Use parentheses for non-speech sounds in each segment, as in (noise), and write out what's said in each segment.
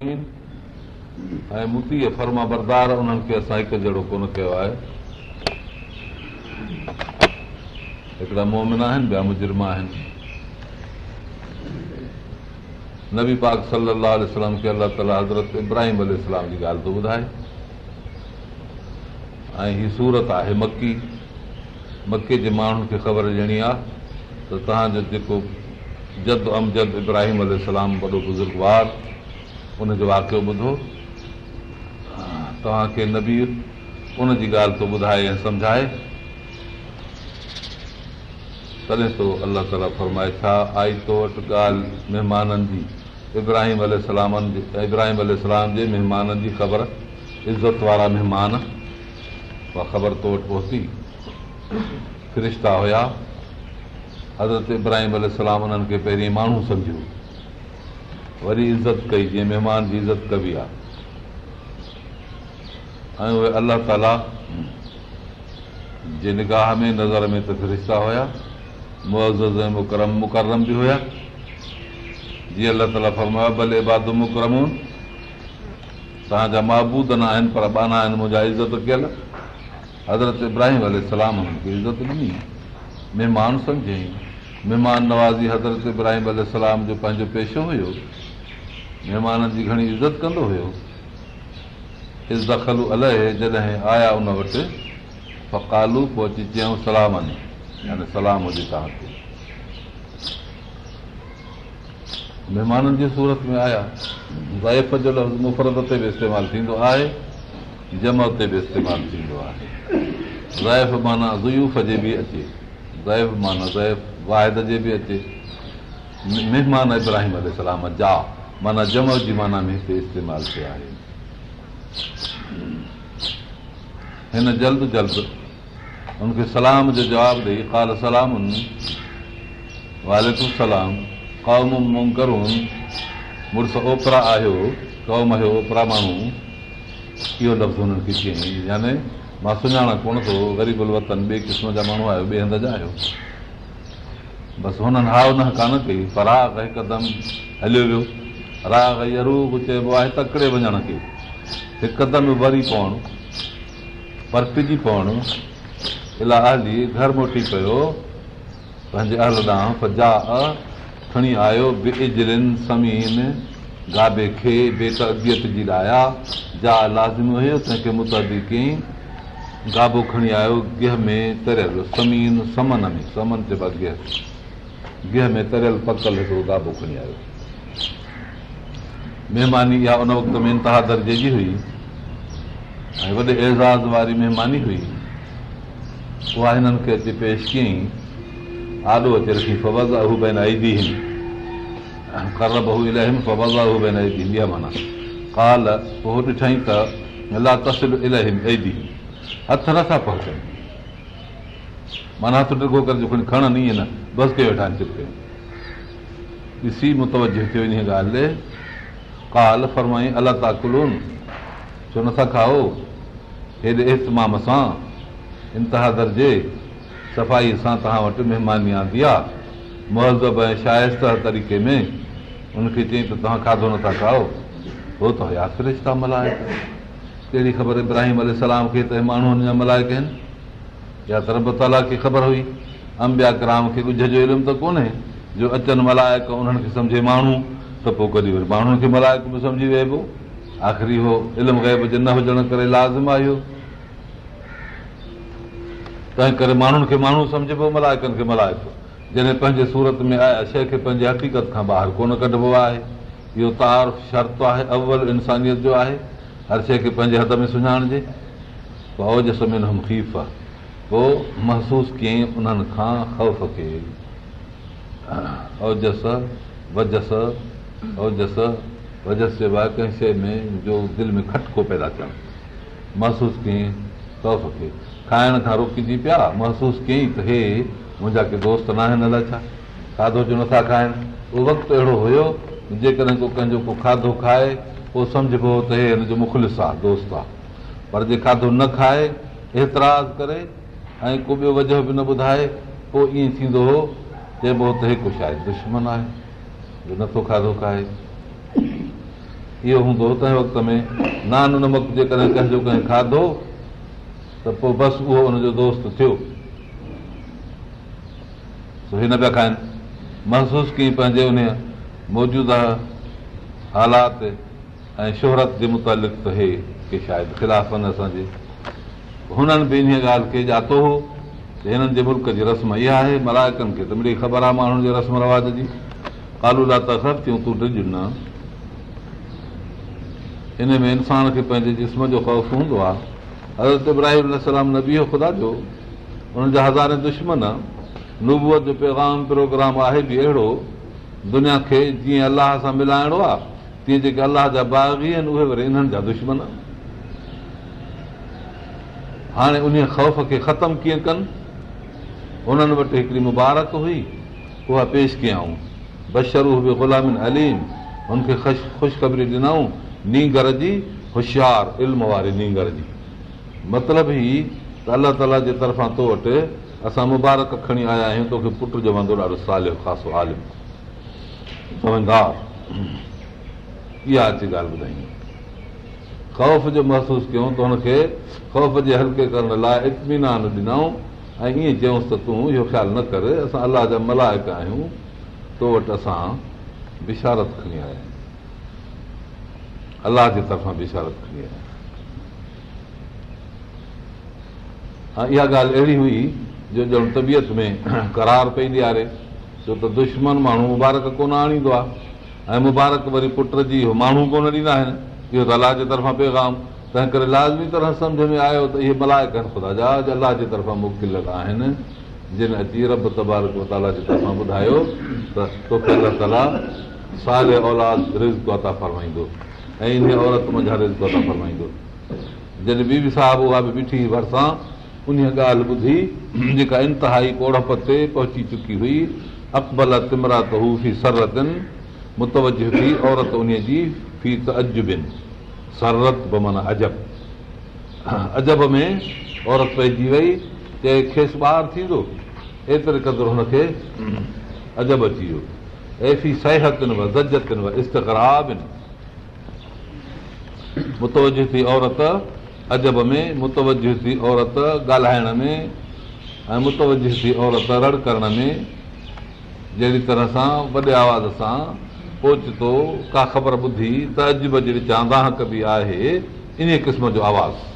ऐं मुतीअ फर्मा बरदार उन्हनि खे असां हिकु जहिड़ो कोन कयो आहे हिकिड़ा मोमिन आहिनि ॿिया मुजरमा आहिनि नबी पाक सलाम खे अलाह ताला हज़रत इब्राहिम अल इस्लाम जी ॻाल्हि थो ॿुधाए ऐं हीअ सूरत आहे मकी मके जे माण्हुनि खे ख़बर ॾियणी आहे त तव्हांजो जेको जद अमजद इब्राहिम अल वॾो बुज़ुर्गवार उनजो वाक़ियो ॿुधो तव्हांखे नबी उन जी ॻाल्हि थो ॿुधाए ऐं सम्झाए तॾहिं थो अलाह ताला फरमाए छा आई तो वटि ॻाल्हि महिमाननि जी इब्राहिम अलब्राहिम अलाम जे महिमाननि जी ख़बर इज़त वारा महिमान उहा ख़बर तो वटि पहुती फ्रिश्ता हुया अदरत इब्राहिम अलाम उन्हनि खे पहिरीं माण्हू सम्झियो वरी इज़त कई जीअं महिमान जी इज़त कबी आहे ऐं उहे अलाह ताला जे निगाह में नज़र में त फिरिश्ता हुया मुतरम मुकरम मुकरम बि हुया जीअं अलाह ताला फरमायो भले इबाद मुकरम तव्हांजा महबूद न आहिनि पर बाना आहिनि मुंहिंजा इज़त कयल हज़रत इब्राहिम अलाम इज़त ॾिनी महिमान सम्झई महिमान नवाज़ी हज़रत इब्राहिम अल सलाम जो पंहिंजो पेशो हुयो महिमाननि जी घणी इज़त कंदो हुयो इज़ दख़लू अलाए जॾहिं आया उन वटि फ़कालू पहुची चयऊं सलामनी सलाम हुजे तव्हांखे महिमाननि जी सूरत में आया ज़ाइफ़ जो लफ़्ज़ मुफ़रत ते बि इस्तेमालु थींदो आहे जम ते बि इस्तेमालु थींदो आहे ज़ाइफ़ माना ज़ुयूफ़ जे बि अचे ज़ाइफ़ माना ज़ाइफ़ वाहिद जे बि अचे महिमान इब्राहिम अल जा माना जमण जी माना में हिते इस्तेमालु कया आहे हिन जल्द जल्द हुनखे सलाम जो जवाबु ॾेई ओपरा याने मां सुञाणप कोन थो ग़रीब वतन आहियो बसि हुननि हा हुन कान कई पर हा हिकदमि हलियो वियो रा भई चइबो आहे तकिड़े वञण खे हिकदमि वरी पवण पर घर मोटी पियो पंहिंजे ॾांहुं फजा खणी आयो बि समीन गाबे खे जी लाया जा लाज़िमी हुयो तंहिंखे मुतदी कई गाबो खणी आयो गिह में तरियल समीन समन में समन चइबो आहे गिह गिह में तरियल पकल हिकिड़ो गाबो खणी आयो महिमानी इहा उन वक़्त में इंतिहा दर्जे जी हुई ऐं वॾे एज़ाज़ वारी महिमानी हुई उहा हिननि खे अची पेश कयईं आॾो अचे रखी फवज़ आई दी बहू इलाही आई दी माना काल उहो ॾिठई त ला इलाही आई दी हथ नथा पहुचनि माना हथु करे खणी खणनि ईअं न बसि कयो वेठा आहिनि चिप कयो ॾिसी मुतवजो थियो इन ॻाल्हि ते काल फरमाई अला ता कुलून छो नथा खाओ हेॾे इहतमाम सां इंतिहा दर्जे सफ़ाई सां तव्हां वटि महिमानी आंदी आहे महज़ब ऐं शाइस्त तरीक़े में उनखे चयईं त तव्हां खाधो नथा खाओ उहो त हुया मल्हाए कहिड़ी ख़बर इब्राहिम अल खे त माण्हू मलाइक आहिनि या त ताला खे ख़बर हुई अंबिया कराम खे ॻुझ जो इल्मु त कोन्हे जो अचनि मल्हाइक उन्हनि खे सम्झे माण्हू त पोइ कॾहिं माण्हुनि खे तंहिं करे माण्हुनि खे माण्हू जॾहिं पंहिंजे हक़ीक़त खां ॿाहिरि कोन कढिबो आहे इहो तार शर्त आहे अवल इंसानियत जो आहे हर शइ खे पंहिंजे हथ में सुञाण जे खे औजस वजस जस वज चइबा कंहिं शइ में میں दिलि में खटको पैदा थियण महसूसु कयईं तोखे खाइण खां रोकजी पिया महसूसु कयईं त हे मुंहिंजा के दोस्त न आहिनि अलाए छा खाधो जो नथा खाइण उहो वक़्तु अहिड़ो हुयो जेकॾहिं को कंहिंजो को खाधो खाए पोइ समुझबो جو त हे हिन मुखलिस आहे दोस्त आहे पर जे खाधो न खाए एतिरा करे ऐं को ॿियो वजह बि न ॿुधाए पोइ ईअं थींदो हो चइबो त हे कुझु आहे दुश्मन आहे जो नथो खाधो खाए इहो हूंदो तंहिं वक़्त में नान हुन वक़्तु जेकॾहिं कंहिंजो कंहिं खाधो त पोइ बसि उहो हुनजो दोस्त थियो हिन पिया खाइनि महसूसु कई पंहिंजे उन मौजूदा हालात ऐं शोहरत जे मुतालिक़ त हे शायदि ख़िलाफ़ आहिनि असांजे हुननि बि इन ॻाल्हि खे ॼातो हो त हिननि जे मुल्क जी रस्म इहा आहे मलायकनि खे त मिड़ी ख़बर आहे माण्हुनि जे रस्म रवाज जी कालूलात सभु थियूं तूं ॾिज न इन में इंसान खे पंहिंजे जिस्म जो ख़ौफ़ हूंदो आहे हज़रत इब्राहिम सलाम नबीहो ख़ुदा जो उन्हनि जा हज़ारे दुश्मन नुबूअ जो पैगाम प्रोग्राम आहे बि अहिड़ो दुनिया खे जीअं अलाह सां मिलाइणो आहे तीअं जेके अलाह जा बाग़ी आहिनि उहे वरी इन्हनि जा दुश्मन हाणे उन ख़ौफ़ खे ख़तमु कीअं कनि हुननि वटि हिकिड़ी मुबारक हुई उहा पेश कयाऊं बशरूह बि ग़ुलामिन अलीम हुनखे ख़ुश ख़ुशख़बरी ॾिनऊं नींगर जी होशियारु इल्म वारी नींगर जी मतिलबु ई त अलाह ताला जे तरफ़ां तो वटि असां मुबारक खणी आया आहियूं तोखे पुट जो वांदो ॾाढो सालि ख़ासि आलिमार इहा अची ॻाल्हि ॿुधाई ख़ौफ़ जो महसूसु कयूं त हुनखे ख़ौफ़ जे हल्के करण लाइ इतमिनान ॾिनऊं ऐं ईअं चयूंसि त तूं इहो ख़्यालु न कर असां अलाह जा मलाइक आहियूं तो वटि असां बिशारत खणी आया अलाह जे तरफ़ां बिशारत खणी आया हा इहा ॻाल्हि अहिड़ी हुई जो ॼण तबियत में (clears throat) करार पई ॾियारे छो त दुश्मन माण्हू मुबारक कोन आणींदो आहे ऐं मुबारक वरी पुट जी माण्हू कोन ॾींदा आहिनि इहो त अलाह जे तरफ़ां पैगाम तंहिं करे लाज़मी तरह सम्झ में आयो त इहे मल्हाए कनि ख़ुदा जा अलाह जे तरफ़ां मोकिल आहिनि सररत माना अजब में औरत पइजी वई चए खेसि ॿार थींदो एतिरे क़दुरु अजब अची वियो थी औरत ॻाल्हाइण में रड़ करण में जहिड़ी तरह सां वॾे आवाज़ सां पोचे का ख़बर ॿुधी त अजबी चांदाह बि आहे इन क़िस्म जो आवाज़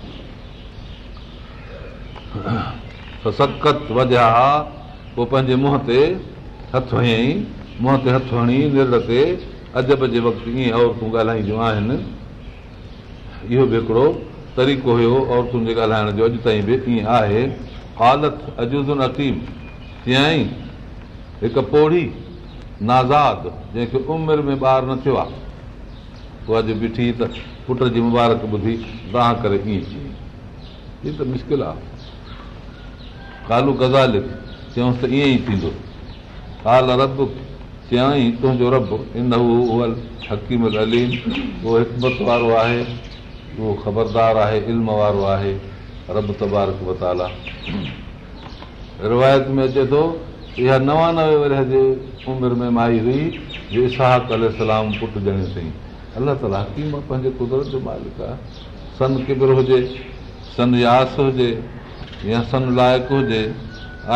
त सदकत वॼा पंहिंजे मुंहं ते हथ हणई मुंहं ते हथु हणी निर ते अजब जे वक़्तु ईअं औरतूं ॻाल्हाईंदियूं आहिनि इहो बि हिकिड़ो तरीक़ो हुयो औरतुनि जे ॻाल्हाइण जो अॼु ताईं बि ईअं आहे हालत अजज़न अकीम तीअं ई हिकु पोड़ी नाज़ाद जंहिंखे उमिरि में ॿारु न थियो आहे उहा अॼु बीठी त पुट जी मुबारक ॿुधी बाह करे ईअं चई हीअ त मुश्किल आहे कालू गज़ाल चयोसि त ईअं ई थींदो काल रब चयईं तुंहिंजो रब इन उहो हकीम अलीम हिकमत वारो आहे उहो ख़बरदार आहे इल्म वारो आहे रब तबारक बताला रिवायत में अचे थो इहा नवानवे वरह जे उमिरि में माई हुई जे इशहा सलाम पुटु ॼणे ताईं अलाह ताला हकीम पंहिंजे कुदरत जो मालिक आहे सन किबर हुजे सन यास हुजे या सन लाइक़ु हुजे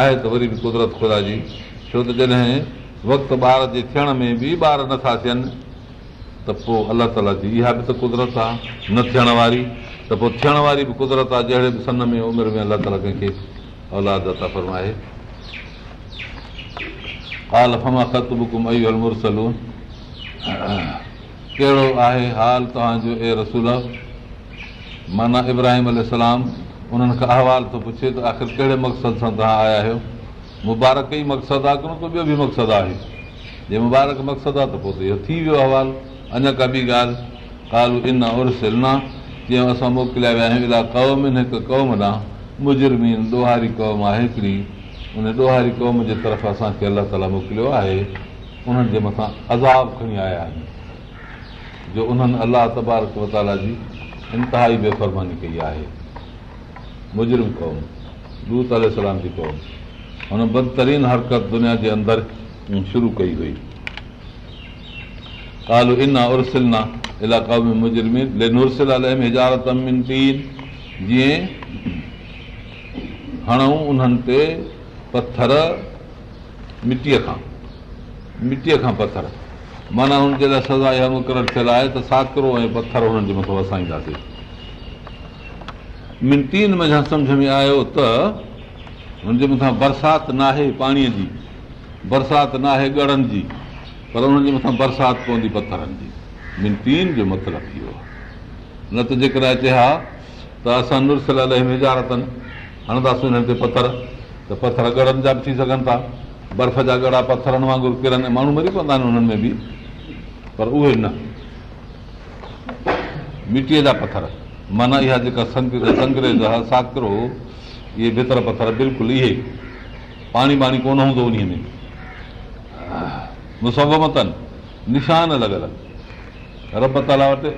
आहे त वरी बि कुदरत ख़ुदा जी छो त जॾहिं वक़्तु ॿार जे थियण में बि ॿार नथा थियनि त पोइ अलाह ताला जी इहा बि त कुदिरत आहे न थियण वारी त पोइ थियण वारी बि कुदिरत आहे जहिड़े बि सन में उमिरि में अलाह ताला कंहिंखे औलाद था फरमाए हाल फमा ख़त कहिड़ो आहे हाल तव्हांजो ए रसूल माना इब्राहिम अल उन्हनि खां अहवाल थो पुछे त आख़िर कहिड़े मक़सदु सां तव्हां आया आहियो मुबारक ई मक़सदु आहे कोन को ॿियो बि मक़सदु आहे जे मुबारक मक़सदु आहे त पोइ त इहो थी वियो अहवाल अञा का बि ॻाल्हि कालू इन उर्सां जीअं असां मोकिलिया विया आहियूं अहिड़ा क़ौम इन हिकु क़ौम ॾांहुं मुजरमीन ॾोहारी क़ौम आहे हिकिड़ी उन ॾोहारी क़ौम जे तरफ़ असांखे अलाह ताला मोकिलियो आहे उन्हनि जे मथां अज़ाब खणी आया आहिनि जो उन्हनि अलाह तबारक तबारकाला जी इंतिहाई बेफ़रमानी कई आहे मुजरिम क़ौम दूत अलाम जी क़ौम हुन बदतरीन हरकत दुनिया जे अंदरि शुरू कई हुई काल इना न इलाइक़ा में अलम हिजारत अमिन तीन जीअं हणो उन्हनि ते पथर मिटीअ खां मिटीअ खां पथर माना हुनजे लाइ सजा इहा मुक़ररु थियल आहे त साकिरो ऐं पथर हुननि जे मथां वसाईंदासीं मिंटीन मथां सम्झ में आयो त हुनजे मथां बरसाति न आहे पाणीअ जी बरसाति न आहे ॻड़नि जी पर हुनजे मथां बरसाति पवंदी पथरनि जी मिंटीन जो मतिलबु इहो न त जेकॾहिं हा त असां नुरसल हिजारतनि हणंदासीं हिन ते पथर त पथर ॻड़नि जा बि थी सघनि था बर्फ़ जा ॻड़ा पथरनि वांगुरु किरनि माण्हू मरी पवंदा आहिनि हुननि में बि पर उहे न मिटीअ जा पथर माना इहा जेका संगीत अंग्रेज़ आहे हो इहे भितर पथर बिल्कुलु इहे पाणी वाणी कोन हूंदो उन में मुसमतन निशान लॻल रब ताला वटि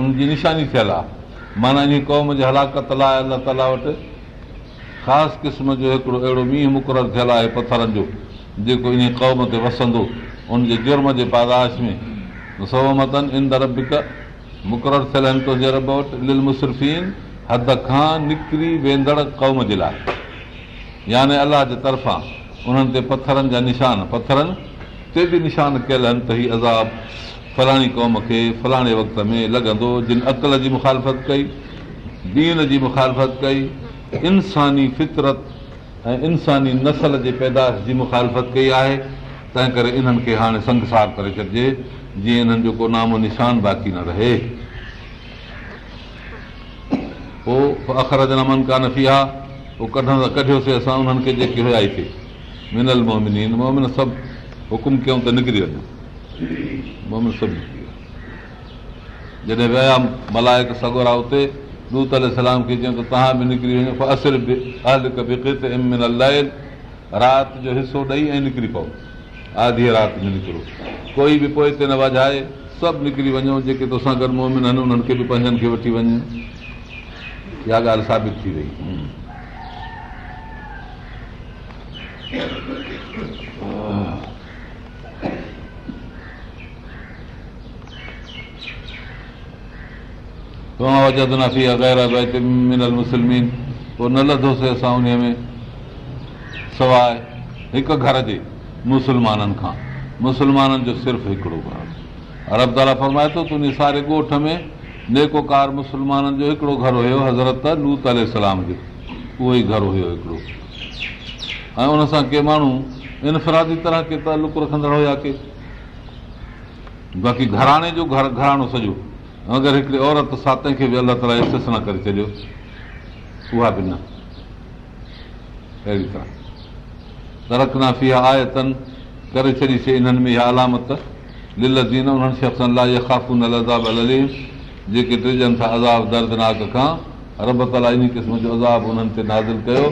उनजी निशानी थियल आहे माना इन क़ौम जे हलाकत लाइ अलाह ताला वटि ख़ासि क़िस्म जो हिकिड़ो अहिड़ो मींहुं मुक़ररु थियल आहे पथरनि जो जेको इन क़ौम ते वसंदो उनजे जुर्म जे पादाश में मुसमतन इन दरबिक मुक़ररु थियल आहिनि त लिल मुसरफ़ीन हद खां निकिरी वेंदड़ क़ौम जे लाइ याने अलाह जे तरफ़ां उन्हनि ते पथरनि जा निशान पथरनि ते बि निशान कयल आहिनि त हीउ अज़ाब फलाणी क़ौम खे फलाणे वक़्त में लॻंदो जिन अकल जी मुखालफ़त कई दीन जी मुखालफ़त कई इंसानी फितरत ऐं इंसानी नसल जे पैदाश जी मुखालफ़त कई आहे तंहिं करे इन्हनि खे हाणे संगस करे छॾिजे जीअं हिननि जो को नामो निशान बाक़ी न रहे पोइ अखर जनम कान थी आहे पोइ कढण त कढियोसीं असां उन्हनि खे जेकी मिनल मोहमिन सभु हुकुम कयूं त निकिरी सभु निकिरी वञूं जॾहिं विया मलायक सगोरा उते लूत सलाम खे चयूं त तव्हां बि निकिरी वञो असर राति जो हिसो ॾेई ऐं निकिरी पव आधी राति में निकिरो कोई बि पोइ हिते न वजाए सभु निकिरी वञो जेके तोसां गॾु मोमिन आहिनि उन्हनि खे बि पंहिंजनि खे वठी वञे इहा ॻाल्हि साबित थी वई आहे नासीं मिनल मुस्लमिन पोइ न लधोसीं असां उन में सवाइ हिकु घर जे मुसलमाननि खां मुसलमाननि जो सिर्फ़ु हिकिड़ो घरु अरब तरा फरमाए थो तुंहिंजे सारे ॻोठ में नेकोकार मुसलमाननि जो हिकिड़ो घरु हुयो हज़रत लूत लूताम जो उहो ई घर हुयो हिकिड़ो ऐं उन सां के माण्हू इनफ़रादी तरह के तालुक रखंदड़ हुया के बाक़ी घराणे जो घर घराणो सॼो अगरि हिकिड़ी औरत सात खे बि अलाह ताला इसिस न करे छॾियो उहा बि न अहिड़ी तरह त रकना फीहा आयतन करे छॾीसीं इन्हनि में इहा अलामत लिल लिलन उन्हनि शख़्सनि लाइ ख़ाकून लज़ाब अज़ाब जेके डिजनि था अज़ाब दर्दनाक खां रब ताला इन क़िस्म जो अज़ाब उन्हनि ते नाज़िल कयो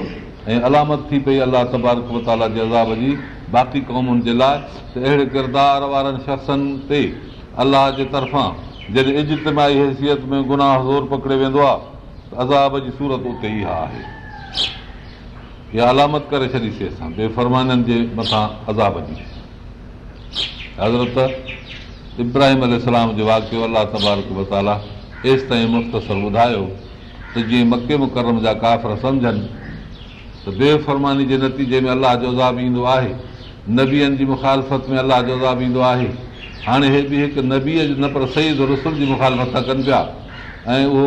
ऐं अलामत थी पई अलाह तबारक ताला जे अज़ाब जी बाक़ी क़ौमुनि जे लाइ त अहिड़े किरदार वारनि शख़्सनि ते अलाह जे तरफ़ां जॾहिं इजतमाही हैसियत में गुनाह ज़ोर पकिड़े वेंदो आहे त अज़ाब जी सूरत उते ई आहे इहा अलामत करे छॾीसीं असां बेफ़रमाननि जे मथां अज़ाब जी हज़रत इब्राहिम अलसलाम जो वाकियो अलाह तबारक मताला एसि ताईं मुख़्तसर ॿुधायो त जीअं मके मुकरम जा काफ़र सम्झनि त बेफ़रमानी जे नतीजे में अलाह जो अज़ाब ईंदो आहे नबीअनि जी मुखालफ़त में अलाह जो अज़ाब ईंदो आहे हाणे हे बि हिकु नबीअ जो न पर सईद रसुल जी मुखालफ़त था कनि पिया ऐं उहो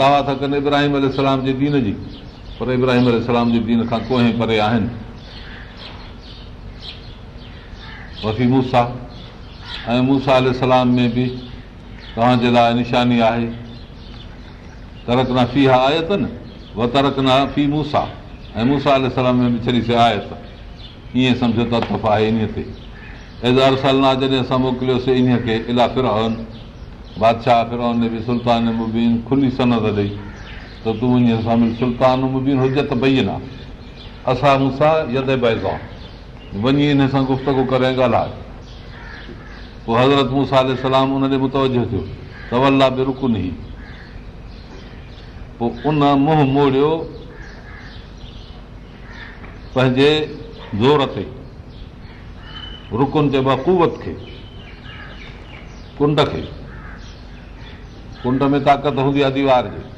दावा था कनि इब्राहिम अल जे दीन जी पर इब्राहिम अलाम जे दीन खां कोहे परे आहिनि वफ़ी मूसा ऐं मूसा अलाम में बि तव्हांजे लाइ निशानी आहे तरकना आयत न व तरकना फ़ी मूसा ऐं मूसा अलाम में बि छॾी से आयत ईअं सम्झो त तफ़ आहे इन ते एज़ार सला जॾहिं असां मोकिलियोसीं इन खे इलाहफ़ बादशाह फिराउन बि सुल्तान मुबीन खुली सनत ॾेई तूं वञी असां सुल्तान मुबीन बि हुजत पई न असां मूंसां यद बइसा वञी हिन सां गुफ़्तगु करे ॻाल्हाए पोइ हज़रत मूंसां सलाम उन ॾे मुतवजो थियो तवला बि रुकुन ई पोइ उन मुंहुं मोड़ियो पंहिंजे ज़ोर ते रुकुनि आहे कुवत खे कुंड खे कुंड में ताक़त हूंदी आहे दीवार जी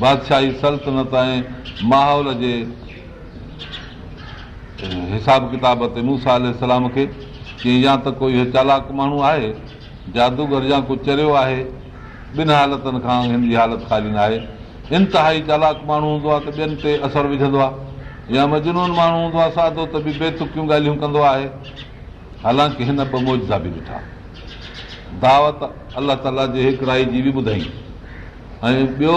बादशाही सल्तनत ऐं माहौल जे हिसाब किताब ते मूसा अलाम खे की या त कोई चालाक माण्हू आहे जादूगर या को चरियो आहे ॿिनि हालतनि खां हिन जी हालत ख़ाली न आहे इंतिहाई चालाक माण्हू हूंदो आहे त ॿियनि ते असरु विझंदो आहे या मजनून माण्हू हूंदो आहे सादो त बि बेतुकियूं ॻाल्हियूं कंदो आहे हालांकि हिन ॿ मौजा बि ॾिठा दावत अलाह ताला जे हिकु रा जी बि ॿुधाई ऐं ॿियो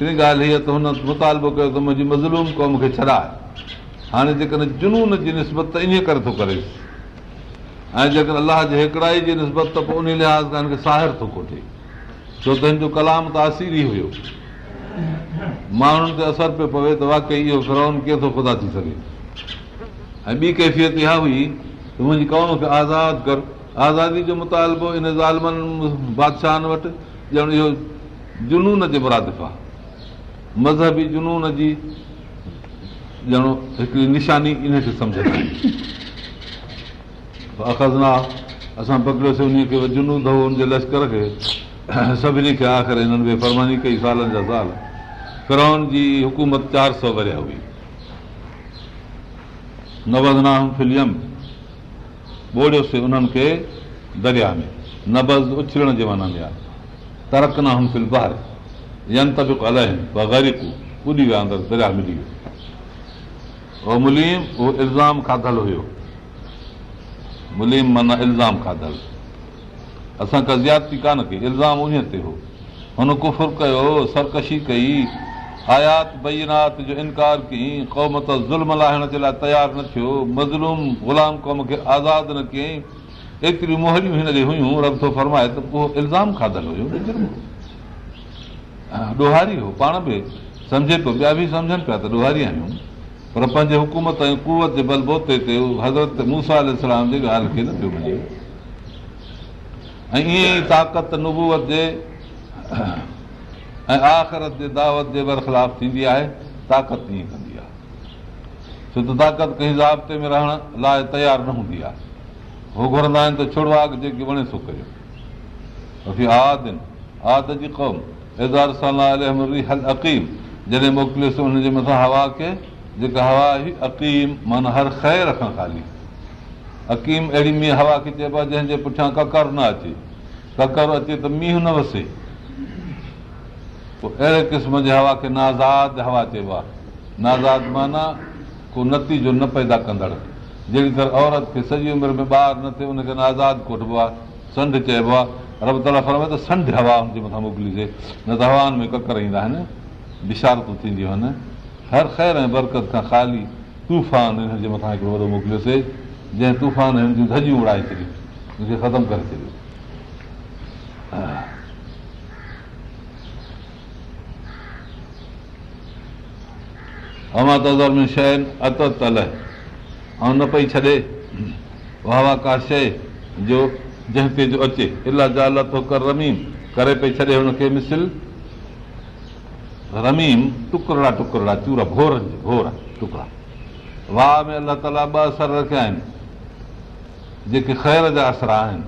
टी ॻाल्हि हीअ त हुन मुतालबो कयो त मुंहिंजी मज़लूम क़ौम खे छॾाए हाणे जेकॾहिं जुनून जी निस्बत त इएं करे थो करे ऐं जेकॾहिं अलाह जे हिकिड़ा जी निस्बत त पोइ उन लिहाज़ खां हिनखे साहिर थो कोठे छो त हिन जो कलाम त असीरी हुयो माण्हुनि ते असरु पियो पवे त वाकई इहो फिरोन कीअं थो ख़ुदा थी सघे ऐं ॿी कैफ़ियत इहा हुई त मुंहिंजी क़ौम खे आज़ादु कर आज़ादी जो मुतालबो इन ज़ालमनि बादशाहनि वटि ॼण इहो जुनून जे मुरादिफ़ आहे मज़हबी जुनून जी ॼणो हिकिड़ी निशानी इनखे समुझंदी अखज़ना असां पकड़ियोसीं उन खे जुनून अथव हुनजे लश्कर खे सभिनी खे आख़िर हिननि बेफ़रमानी कई सालनि जा साल कराउन जी हुकूमत चारि सौ वरिया हुई नवज़ना फिलियम ॿोड़ियोसीं उन्हनि खे दरिया में नबज़ उछलण जे माना में आहे तरक़ नं त बि कल्ह खां अंदरि दरिया मिली वियो मुलीम उहो इल्ज़ाम खाधलु हुयो मुलीम माना इल्ज़ाम खाधलु असांखे ज़्याती कान कई इल्ज़ाम उन ते हो हुन कुफुर कयो सरकशी कई आयात बैनात जो इनकार कई क़ौम त ज़ुल्म लाहिण जे लाइ तयारु न थियो मज़लूम गुलाम कौम खे आज़ादु न कयईं एतिरियूं मोहरियूं हिन हुयूं रब थो फरमाए त उहो इल्ज़ाम खाधल हुयो ॾोहारी हो पाण बि सम्झे पियो ॿिया बि सम्झनि पिया त ॾोहारी आहियूं पर पंहिंजे हुकूमत ऐं कुवत जे बलबोते ते हज़रत मूसा अलाम जी ॻाल्हि खे न पियो मिले ऐं ईअं ई ताक़त नुबूत जे ऐं आख़िरत जे दावत जे बरख़लाफ़ थींदी आहे ताक़त ईअं कंदी आहे छो त ताक़त कंहिं ज़ाब्ते में रहण लाइ तयारु न हूंदी आहे उहो घुरंदा आहिनि त छुड़वा जेके वणे थो जॾहिं मोकिलियोसि हुनजे मथां हवा खे जेका हवा हुई अकीम माना हर ख़ैर रखणु ख़ाली अकीम अहिड़ी मींहं हवा खे चइबो आहे जंहिंजे पुठियां ककर न अचे ककर अचे त मींहुं न वसे पोइ अहिड़े क़िस्म जे हवा खे नाज़ाद हवा चइबो आहे नाज़ाद माना को नतीजो न पैदा कंदड़ जेॾी तरह औरत खे सॼी उमिरि में ॿाहिरि न थिए हुनखे न आज़ादु कोटबो आहे संड चइबो आहे रब त फरमाए त संड हवा हुनजे मथां मोकिलिजे न त हवा में ककर ईंदा आहिनि बिशारतूं थींदियूं आहिनि हर ख़ैर ऐं बरकत खां ख़ाली तूफ़ान हिनजे मथां हिकिड़ो वॾो मोकिलियोसीं जंहिं तूफ़ान हिन जूं धजियूं उड़ाए छॾियूं हुनखे ख़तमु करे छॾियो अमा तज़र में शइ अत तलह ऐं न पई छॾे वाह वाह का शइ जो जंहिं ते अचे थो कर रमीम करे पई छॾे हुनखे मिसिल रमीम टुकड़ा टुकड़ा चूरा भोर टुकड़ा वाह में अलाह ताला ॿ असर रखिया आहिनि जेके ख़ैर जा असर आहिनि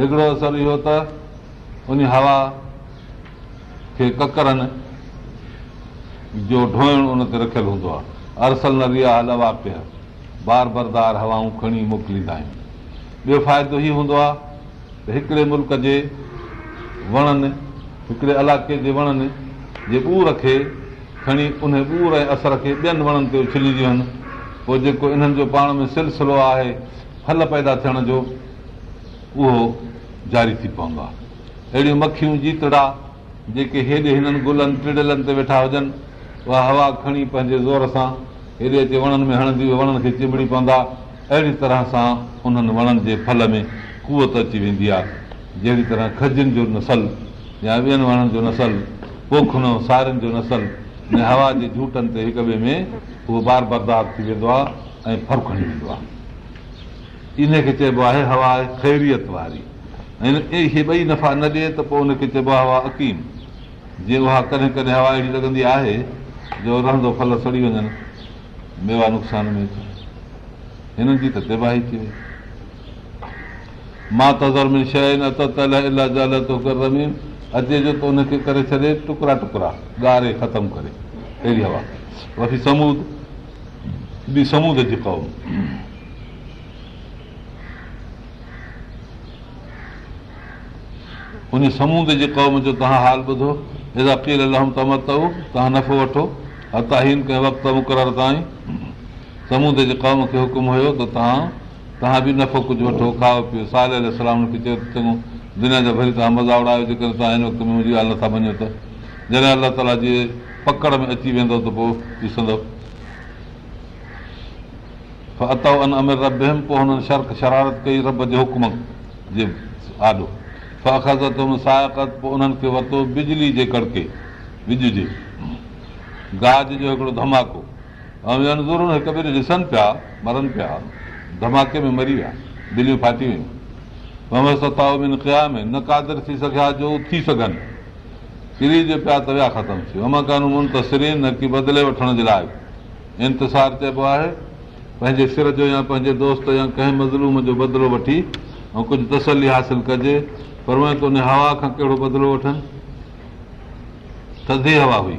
हिकिड़ो असरु इहो त उन हवा खे ककरनि जो ढोइण उन ते रखियलु हूंदो आहे अरसल न नदी आहे पिया बार बरदार हवाऊं खणी मोकिलींदा आहियूं ॿियो फ़ाइदो ई हूंदो आहे त हिकिड़े मुल्क जे वणनि हिकिड़े इलाइक़े जे वणनि जे ॿूर खे खणी उन ॿूर ऐं असर खे ॿियनि वणनि ते उछली आहिनि पोइ जेको इन्हनि जो पाण में सिलसिलो आहे फल पैदा थियण जो उहो जारी थी पवंदो आहे अहिड़ियूं मखियूं जीतड़ा जेके हेॾे हिननि गुलनि टिडलनि ते वेठा हुजनि उहा हवा खणी पंहिंजे ज़ोर सां हेॾे ते वणनि में हणंदी वणनि खे चिमड़ी पवंदा अहिड़ी तरह सां उन्हनि वणनि जे फल में कुवत अची वेंदी आहे जहिड़ी तरह खजियुनि जो नसल या ॿियनि वणनि जो नसल पोखनो सारियुनि जो नसल ऐं हवा जे झूटनि ते हिक ॿिए में उहो बार बरदार थी वेंदो आहे ऐं फर्कणी वेंदो आहे इन खे चइबो आहे हवा ख़ैरियत वारी ऐं इहे ॿई नफ़ा न ॾिए त पोइ उनखे चइबो आहे हवा अकीम जे उहा कॾहिं कॾहिं हवा अहिड़ी लॻंदी आहे जो रहंदो फल सड़ी वञनि मेवा नुक़सान में अचे हिननि जी त तिबाही थी वई मां तज़र में शइ न त रमीन अचे जो त हुनखे करे छॾे टुकड़ा टुकड़ा ॻारे ख़तमु करे अहिड़ी हवा बाक़ी समूद जी क़ौम उन समूद जे क़ौम जो तव्हां हाल ॿुधो हेॾा लहम तव्हां नफ़ो वठो हताहीन कंहिं वक़्तु मुक़ररु ताईं समूद जे क़ौम खे हुकुम हुयो त तव्हां तव्हां बि नफ़ो कुझु वठो खाओ पीओ साल खे चयो चङो दुनिया जा भली तव्हां मज़ा उड़ायो जेकर तव्हां हिन वक़्तु जॾहिं अलाह ताला जे पकड़ में अची वेंदो त पोइ ॾिसंदो अन अमिर ॾिसंदव पोइ हुननि शर्क शरारत कई रब जे हुकुम जे आॾो पोइ उन्हनि खे वरितो बिजली जे कड़के विझ जे गाज जो हिकिड़ो धमाको ऐं हिकु ॿिए ॾिसनि पिया मरनि पिया धमाके में मरी विया बिलियूं फाटी वयूं न कादर थी सघिया जो थी सघनि किरी जो पिया त विया ख़तमु थी वियो तसरी न की बदिले वठण जे लाइ इंतज़ारु चइबो आहे पंहिंजे सिर जो या पंहिंजे दोस्त या कंहिं मज़लूम जो बदिलो वठी ऐं कुझु तसली हासिल कजे पर उन हवा खां कहिड़ो बदिलो वठनि थदी हवा हुई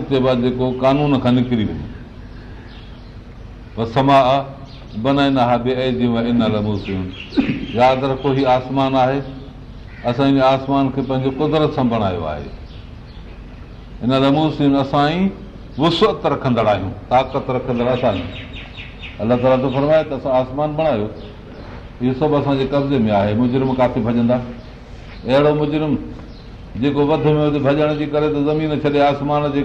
ते बाद जेको कानून खां निकिरी वियो लमोसियुनि यादि रखो ही आसमान आहे असांजे आसमान खे पंहिंजो कुदरत सां बणायो आहे इन अलाह ताला त फरमाए बणायो इहो सभु असांजे कब्ज़े में आहे मु काथे भॼंदा अहिड़ो मुजरिम जेको छॾे आसमान जे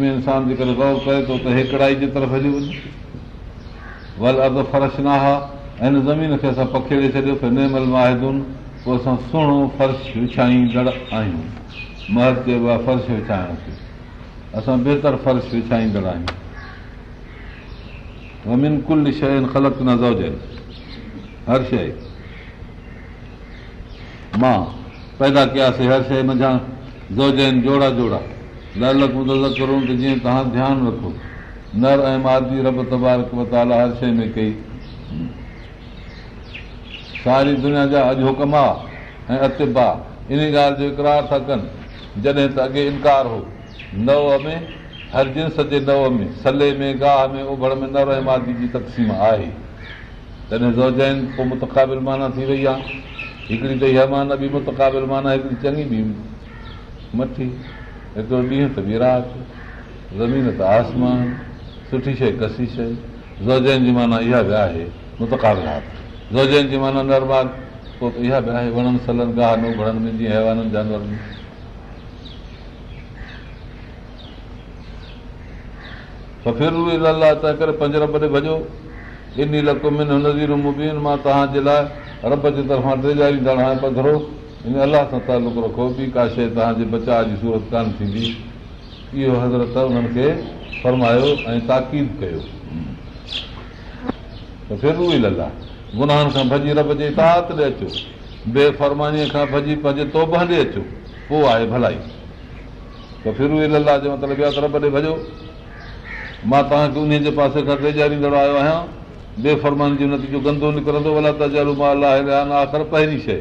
में इंसान जे करे गौर करे थो त हिकिड़ाई जे तरफ़ हली वञे वल अर्ध फर्श न हा हिन ज़मीन खे असां पखेड़े छॾियो पोइ असां सुहिणो फर्श विछाईंदड़ आहियूं महत्व आहे फर्श विछाइण खे असां बहितर फर्श विछाईंदड़ आहियूं ومن كل شيء خلقنا زوجين هر شيء ما پیدا کیا سے هر شيء مجا زوجين جوڑا جوڑا لعلك مذكرون کہ جی تہا دھیان رکھو نر اے مادی رب تبارک و تعالی هر شيء میں کئی ساری دنیا جا اج حکما اے اتبا انہی گال جو اقرار تھا کن جنہیں تاگے انکار ہو نو ہمیں हर जिन सॼे नव में सले में गाह में ओभड़ में नर अहमादी जी तक़सीम आहे तॾहिं पोइ मुतक़ाबिल माना थी वई आहे हिकिड़ी त इहा माना बि मुतक़ाबिल माना हिकिड़ी चङी बि मथी हिकिड़ो ॾींहं त विराश ज़मीन त आसमान सुठी शइ कसी शइ जॉजैन जी माना इहा बि आहे मुताबिलात जॉजैन जी माना नरबाग पोइ त इहा बि आहे वणनि सलनि गाह न उघड़नि में जीअं हैवाननि जानवरनि में पंज रब ॾे भॼो इन मुबीन मां तव्हांजे लाइ रब जे तरफ़ां टे दाणा पधरो इन अलाह सां तालुक रखो ॿी का शइ तव्हांजे बचाव जी सूरत कान थींदी इहो हज़रत उन्हनि खे फरमायो ऐं ताक़ीद कयो लला गुनाहनि खां भॼी रब जे इताहत ॾे अचो बेफ़रमानीअ खां भॼी पंहिंजे तोब ॾे अचो पोइ आहे भलाई त फिरूई लला जे मतिलबु रब ॾे भॼो मां तव्हांखे उन जे पासे खां ड्रेजारींदड़ आयो आहियां बेफ़रमान जो नतीजो गंदो निकिरंदो अलाह तजारो आख़िर पहिरीं शइ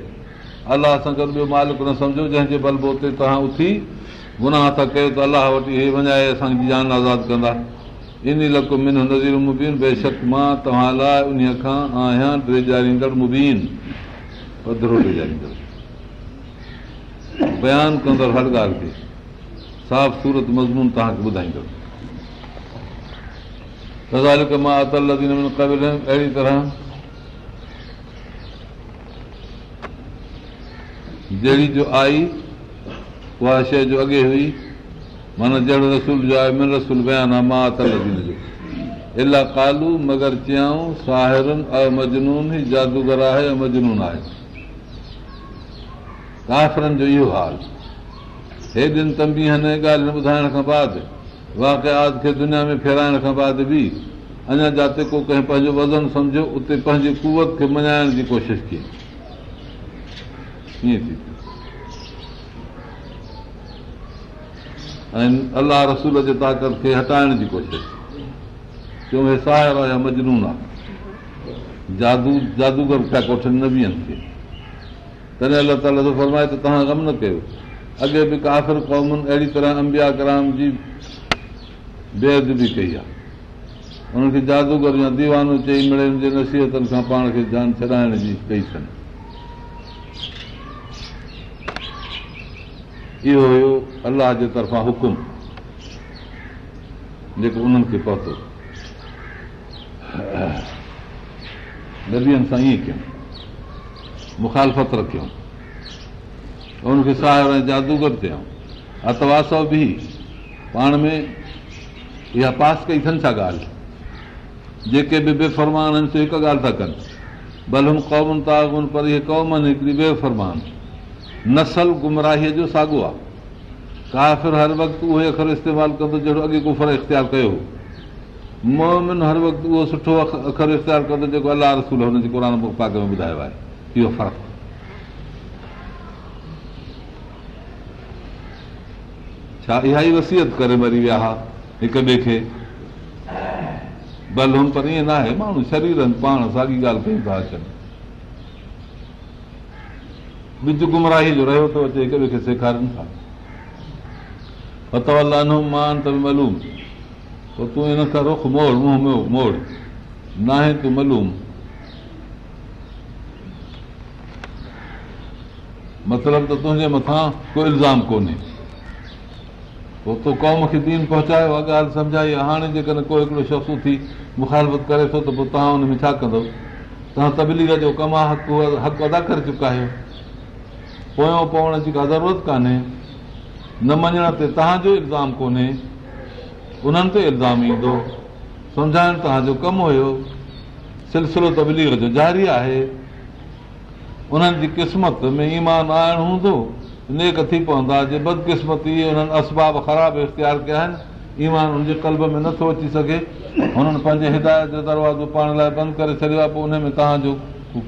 अलाह सां गॾु ॿियो मालिक न सम्झो जंहिंजे बलबो ते तव्हां उथी गुनाह था कयो त अलाह वटि इहे वञाए असांजी जान आज़ादु कंदा इन लको मिन नज़ीर मुबीन बेशक मां तव्हां लाइ उन खां आहियां मुबीन पधरो मुबीनो बयानु कंदड़ हर ॻाल्हि खे साफ़ सूरत मज़मून तव्हांखे ॿुधाईंदड़ अॻे हुई माना मगर ई जादूगर आहे इहो हाल हेॾनि तंबी हिन ॻाल्हि वाकियात खे दुनिया में फेराइण खां बाद बि अञा जिते को कंहिं पंहिंजो वज़न सम्झो उते पंहिंजी कुवत खे मञाइण जी कोशिशि कई ईअं थी ऐं अलाह रसूल जे ताक़त खे हटाइण जी कोशिशि हे साहिर आहे आहे मजनून जादू जादूगर पिया कोठनि न बीहनि खे तॾहिं अलाह ताला फरमाए त तव्हां कमु न कयो अॻे बि काफ़िर क़ौमुनि अहिड़ी तरह अंबिया कराम जी बेहद बि कई आहे उन्हनि खे जादूगर या दीवानो चई मिड़े हुनजे नसीहतनि खां पाण खे जान छॾाइण जी कई अथनि इहो हुयो अलाह जे तरफ़ां हुकुम जेको उन्हनि खे पहुतो गर्यनि सां ईअं कयूं मुखालफ़त फत्र उनखे साहिब ऐं जादूगर चयऊं अतवासव बि पाण में इहा पास कई अथनि सां ॻाल्हि जेके बि बेफ़रमान आहिनि से हिकु ॻाल्हि था कनि भल हुन क़ौम त इहे बेफ़रमान नसल गुमराहीअ जो साॻियो आहे काफ़िर हर वक़्तु उहे अख़र इस्तेमालु कंदो जहिड़ो अॻे कुफर इख़्तियारु कयो हो मोमिन हर वक़्तु उहो सुठो अख़र इख़्तियारु कंदो जेको अलाह रसूल हुनजी क़ुर पाक में ॿुधायो आहे इहो फ़र्क़ु छा इहा ई वसियत करे मरी विया हुआ हिक ॿिए खे बलुनि पर ईअं न आहे माण्हू शरीर पाण साॻी ॻाल्हि कयूं था अचनि ॿिज गुमराही जो रहियो थो अचे हिक ॿिए खे सेखारनि था पतो लानु मां तूं हिन सां रुख मोड़ मुंह में मोड़ न आहे तूं मलूम मतिलब त तुंहिंजे मथां को इल्ज़ाम कोन्हे पोइ तो क़ौम खे दीन पहुचायो आहे ॻाल्हि सम्झाई आहे हाणे जेकॾहिं को हिकिड़ो शख़्स थी मुखालफ़त करे थो त पोइ तव्हां हुन में छा कंदो तव्हां तबलीग जो कमु आहे हक़ हक़ अदा करे चुका आहियो पोयों पवण जी का ज़रूरत कान्हे न मञण ते तव्हांजो इल्ज़ाम कोन्हे उन्हनि ते इल्ज़ाम ईंदो सम्झाइण तव्हांजो कमु हुयो सिलसिलो तबलीग जो ज़ारी आहे उन्हनि जी क़िस्मत में ईमान आणि हूंदो नेक थी पवंदा जे बदकिस्मती हुननि असबाब ख़राब इख़्तियार कया आहिनि ईमान जे कल्ब में नथो अची सघे हुननि पंहिंजे हिदायत जो दरवाज़ो पाण लाइ बंदि करे छॾियो आहे पोइ हुन में तव्हांजो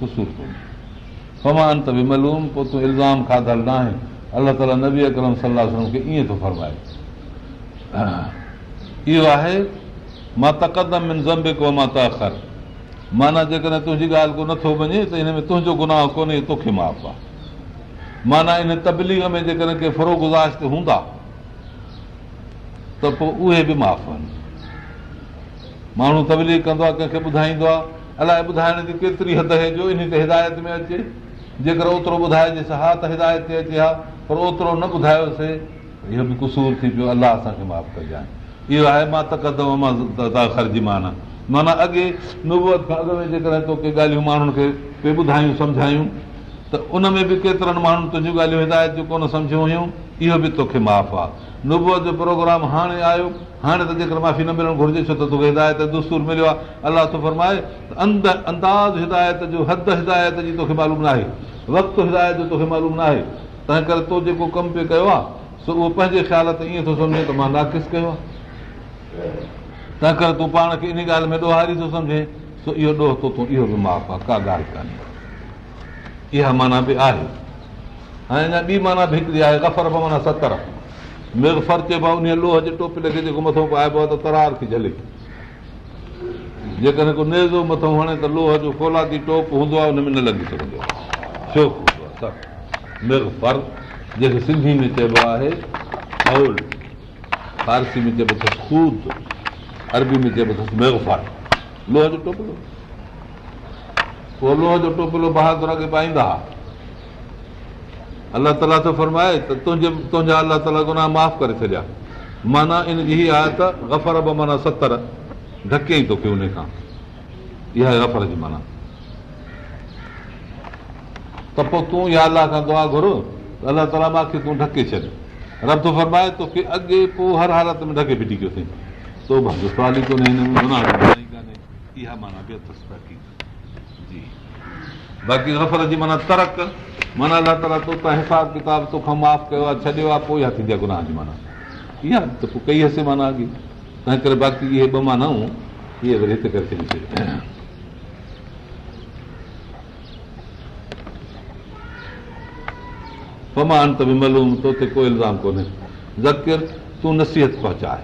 कसूर कोन्हे कमान त बि मलूम पोइ तूं इल्ज़ाम खाधल न आहे अलाह ताला नबी अकरम सलाह ईअं थो फरमाए इहो आहे मां ज़म्बे को त कदमिक माना जेकॾहिं तुंहिंजी ॻाल्हि को नथो वञे त हिन में तुंहिंजो गुनाह कोन्हे तोखे माफ़ु आहे माना इन तबलीग में जेकॾहिं के फ्रोगुज़ाश ते हूंदा त पोइ उहे बि माफ़ आहिनि माण्हू तबलीग कंदो आहे कंहिंखे ॿुधाईंदो आहे अलाए ॿुधाइण जी केतिरी हद जो इन ते हिदायत में अचे जेकर ओतिरो ॿुधाइजेसि हा त हिदायत ते अचे हा पर ओतिरो न ॿुधायोसीं इहो बि कुसूर थी पियो अलाह असांखे माफ़ु कजांइ इहो आहे मां त कंदमि मां न माना अॻे नुबत खां अॻु में जेकॾहिं तोखे ॻाल्हियूं माण्हुनि खे पे ॿुधायूं सम्झायूं त उन में बि केतिरनि माण्हुनि तुंहिंजियूं ॻाल्हियूं हिदायत जूं कोन सम्झियूं हुयूं इहो बि तोखे माफ़ु आहे नुबूअ जो प्रोग्राम हाणे आयो हाणे त जेकर माफ़ी न मिलणु घुरिजे छो त तोखे हिदायत दुस्तूर मिलियो आहे अलाह थो फरमाए अंदरि अंदाज़ हिदायत जो हद हिदायत जी तोखे मालूम न आहे वक़्तु हिदायत जो तोखे मालूम न आहे तंहिं करे तो जेको कमु पियो कयो आहे सो उहो पंहिंजे ख़्याल ते ईअं थो सम्झे त मां नाक़िस कयो आहे तंहिं करे तूं पाण खे इन ॻाल्हि में ॾोहारी थो सम्झे सो इहो ॾोह तूं इहो बि माफ़ु आहे का ॻाल्हि कान्हे इहा माना बि आहे हाणे अञा ॿी माना बि हिकिड़ी आहे गफ़र माना सतर मेग फर चइबो आहे उन लोह जे टोपी लॻे जेको मथो पाइबो आहे त तरार थी झले जेकॾहिं को नेज़ो मथो हणे त लोह जो कोलादी टोप हूंदो आहे हुनमें न लॻी सघंदो आहे छोकिरो मेघ फर जेके सिंधी में चइबो आहे फारसी में चइबो अथसि ख़ूद अरबी में चइबो अथसि मेग लोह जो टोपलो कोलो जो टोपलो पाईंदा अलाह ताला थो फरमाए अलाह माफ़ करे छॾिया माना ई त पोइ तूं या अलाह खां दुआ घुर अलाह ताला मूंखे तूं ढके छॾ रब थो फरमाए तोखे अॻे पोइ हर हालत में ढके फिटी कयोसीं बाक़ी माना तरक़ माना हिसाब किताब कोन्हे तूं नसीहत पहुचाए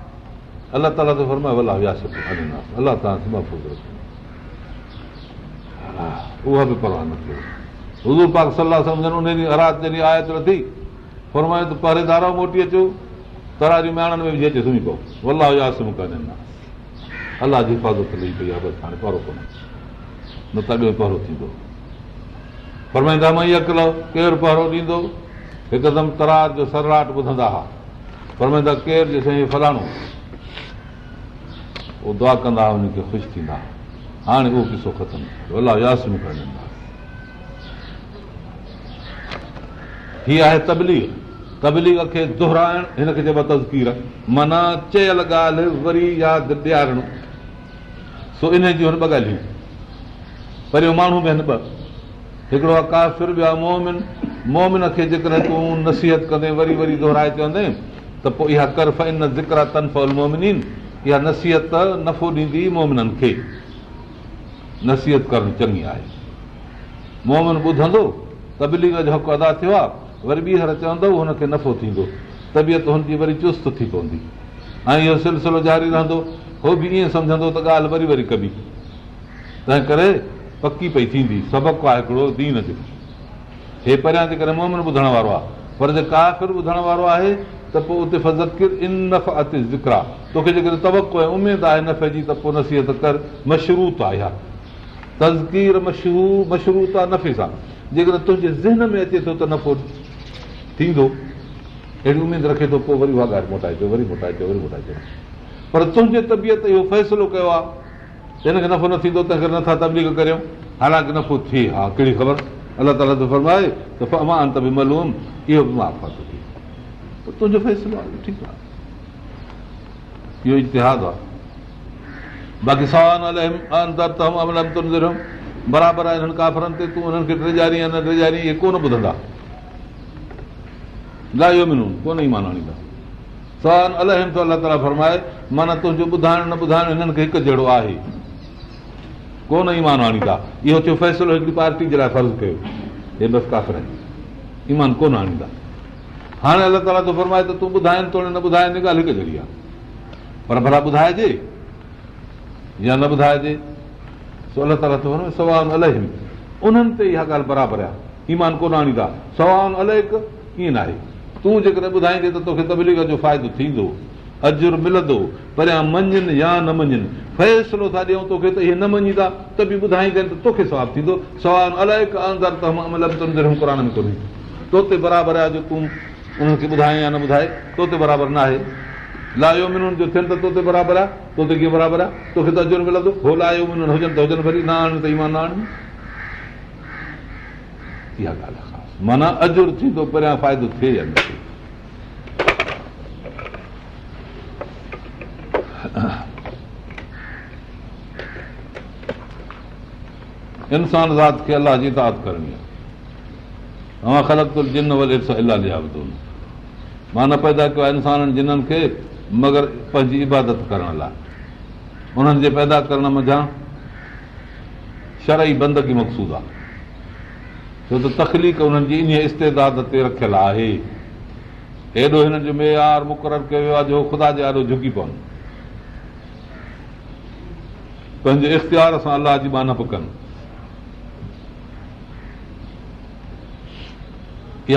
अलाह ताला फरमायो अला पाक सलाह सम्झनि आयत नथी फरमाए त तारा मोटी अचो तरा जी माण्हुनि में बि अचे पहु व्यास अलाह जी हिफ़ाज़त लही पई आहे बसि हाणे पहिरो कोन न त अॻियो पहिरो थींदो फरमाईंदा मां इहा कलो केरु पहिरो ॾींदो हिकदमि तरार जो सर्राट ॿुधंदा हुआ फरमाईंदा केरु जे फलाणो उहो दुआ कंदा हुनखे ख़ुशि थींदा हाणे उहो किसो ख़तमु अलाह करे ॾींदा हीअ आहे तबलीग तबलीग खे तबली हिनखे चइबो तज़कीर माना चयल ॻाल्हि वरी यादि ॾियारणु सो इन जूं ॿ ॻाल्हियूं पर माण्हू बि आहिनि ॿ हिकिड़ो आहे काफ़िर बि आहे मोमिन मोमिन खे जेकॾहिं तूं नसीहत कंदे वरी वरी दोहराए चवंदे त पोइ इहा करफ़ इन ज़िक्र तनफ़ोमिन इहा नसीहत नफ़ो ॾींदी मोमिननि खे नसीहत करणु चङी आहे मोमिन ॿुधंदो तबलीग जो हक़ु अदा थियो आहे वरी ॿीहर चवंदो हुनखे नफ़ो थींदो तबियत हुनजी वरी चुस्त थी पवंदी ऐं इहो सिलसिलो जारी रहंदो उहो बि ईअं सम्झंदो त ॻाल्हि वरी वरी कबी तंहिं करे पकी पई थींदी सबक़ु आहे हिकिड़ो दीन जो हे परियां जे करे मोमिन ॿुधण वारो आहे पर जे काफ़िर ॿुधण वारो आहे त पोइ उते इन नफ़ ज़िक्र आहे तोखे जेकॾहिं तवको ऐं उमेदु आहे नफ़े जी त पोइ नसीहत कर मशरूत आहे इहा तज़कीर मशहूर मशरूत आहे नफ़े सां जेकॾहिं तुंहिंजे ज़हन में अचे थो त नफ़ो थींदो अहिड़ी उमेदु रखे थो पोइ वरी उहा मोटाए थो वरी मोटाए वरी मोटाए अचो पर तुंहिंजे तबियत इहो फ़ैसिलो कयो आहे हिनखे नफ़ो न थींदो त नथा तबलीग करियूं हालांकि नफ़ो थिए हा कहिड़ी ख़बर अलाह ताला त फरमाए त फर्मान त बि मलूम इहो बि मां तुंहिंजो फ़ैसिलो आहे ठीकु आहे इहो इतिहादु आहे बाक़ी सवाल बराबरि आहे हिननि काफ़रनि ते तूं खे टे टे ॼारी ॼारी या न इहे कोन ॿुधंदा न मिनू कोन ई ईमान आणींदा थो अलाह ताला फरमाए माना तुंहिंजो ॿुधाइण न ॿुधाइण हिननि खे हिकु जहिड़ो आहे कोन ईमान आणींदा इहो थियो फ़ैसिलो हिकिड़ी पार्टी जे लाइ फर्ज़ु कयो हे बसि काफ़र ईमान कोन आणींदा हाणे अलाह ताला थो फरमाए तूं ॿुधाए ज़रिया पर भला ॿुधाइजे या न ॿुधाइजे अलाह ताला सवालु अलॻि आहिनि उन्हनि ते इहा ॻाल्हि बराबरि आहे ईमान कोन आणींदा सवाऊं अल कीअं न आहे तूं जेकॾहिं ॿुधाईंदे त तोखे तबलीग जो फ़ाइदो थींदो अज मिलंदो परियां मञनि या न मञनि फैसलो था ॾियूं तोखे त इहे न मञीदा त बि ॿुधाईंदे त तोखे सवादु थींदो सवाहान में कोन्हे जो तूं उन्हनि खे ॿुधाए या न ॿुधाए तो ते बराबरि न आहे लायो मिनून जो थियनि त तो ते बराबरि आहे तो ते कीअं बराबरि आहे तोखे त अजुर मिलंदो हो लायो मिनून हुजनि त हुजनि भली न आणियूं त ईमान न आणियूं इहा ॻाल्हि आहे ख़ासि माना अजुर थींदो परियां फ़ाइदो थिए या न थिए इंसान ज़ात खे अलाह जी इताद करणी आहे ख़ल कु जिन वलेर सां इलाह मां न पैदा कयो आहे इंसाननि जिननि खे मगर पंहिंजी इबादत करण लाइ उन्हनि जे पैदा करण मज़ा शरई बंदगी मक़सूदु आहे छो त तकलीफ़ उन्हनि जी इन इस्तेदाद ते रखियलु आहे हेॾो हिननि जो मयार मुक़ररु कयो वियो आहे जो ख़ुदा जे आॾो झुकी पवनि पंहिंजे इख़्तियार सां अलाह जी माना कनि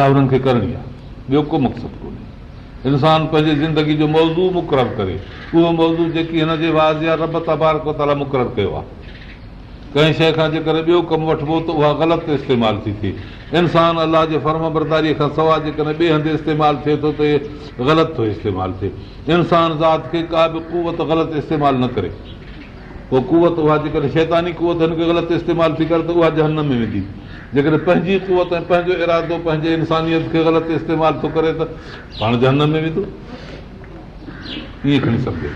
हुननि खे करणी आहे ॿियो को मक़सदु कोन्हे इंसानु पंहिंजे ज़िंदगी जो मौज़ू मुक़ररु करे उहो मौज़ू जेकी हिन जे वाज़ा बार कोताला मुक़ररु कयो आहे कंहिं शइ खां जेकर ॿियो कमु वठिबो त उहा ग़लति इस्तेमालु थी थिए इन्सानु अलाह जे फर्म बरदारीअ खां सवाइ जेकॾहिं ॿिए हंधि इस्तेमालु थिए थो त ग़लति थो इस्तेमालु थिए इन्सान ज़ात खे का बि क़वत ग़लति इस्तेमालु न करे पोइ क़वत उहा जेकॾहिं शैतानी कुवत इस्तेमालु थी करे त उहा जन में वेंदी जेकॾहिं पंहिंजी कुवत ऐं पंहिंजो इरादो पंहिंजे इंसानियत खे ग़लति इस्तेमालु थो करे त पाण जे में वेंदो ईअं खणी सघिजे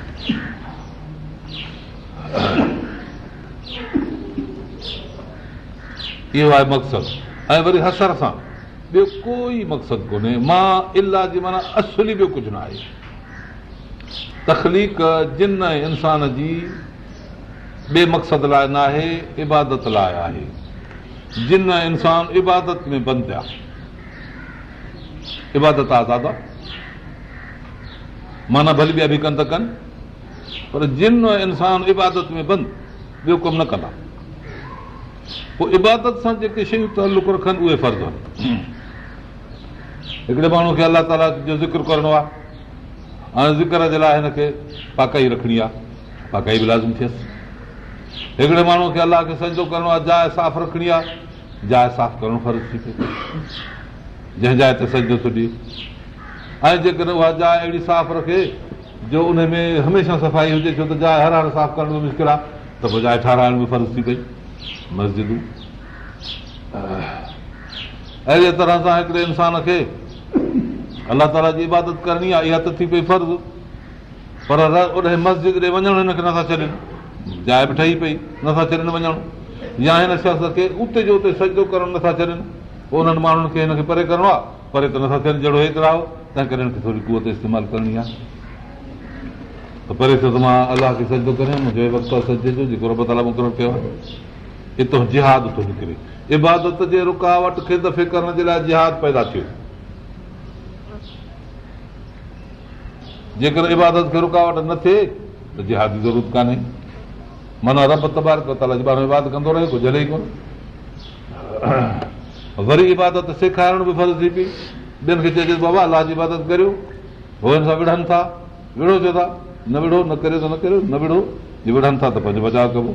इहो आहे मक़सदु ऐं वरी हसर सां ॿियो कोई मक़सदु कोन्हे मां इलाह जी माना असुली ॿियो कुझु न आहे तखलीक़ जिन ऐं इंसान जी ॿिए मक़सद लाइ न आहे इबादत लाइ आहे जिन इंसान इबादत में बंदि पिया इबादत आहे दादा माना भली ॿिया बि कनि त कनि पर जिन इंसान इबादत में बंदि ॿियो कमु न कंदा पोइ इबादत सां जेके शयूं तल्लुक रखनि उहे फ़र्ज़ु आहिनि हिकिड़े माण्हू खे अलाह ताला जो ज़िक्र करिणो आहे हाणे ज़िक्र जे लाइ हिनखे पाकाई रखणी आहे पाकाई बि लाज़िम थियसि हिकिड़े माण्हूअ खे अलाह खे सजो करिणो आहे जाइ साफ़ रखणी आहे जाइ साफ़ करणु फर्ज़ु थी पए जंहिं जाइ ते सजो छॾे ऐं जेकॾहिं उहा जाइ अहिड़ी साफ़ रखे जो उन में हमेशह सफ़ाई हुजे छो त जाइ हर हर साफ़ करण में मुश्किल आहे त पोइ जाइ ठाराइण में फर्ज़ु थी पई मस्जिदूं अहिड़े तरह सां हिकिड़े इंसान खे अलाह ताला जी इबादत करणी आहे इहा त थी पई फर्ज़ु पर उन मस्जिद ॾे वञणु हिनखे नथा छॾनि वञणु या परे करिणो आहे परे त नथा थियनि जहिड़ो हेतिरा तंहिं करे इस्तेमालु करणी आहे परे थियो त मां अलाह खे रुकावट खे दफ़े करण जे लाइ जिहाद पैदा थियो जेकर इबादत खे रुकावट न थिए त जिहाद जी ज़रूरत कान्हे माना रब तबा इबादत वरी इबादत सेखारण बि चइजे बाबा था न विढ़ो पंहिंजो बचाव कबो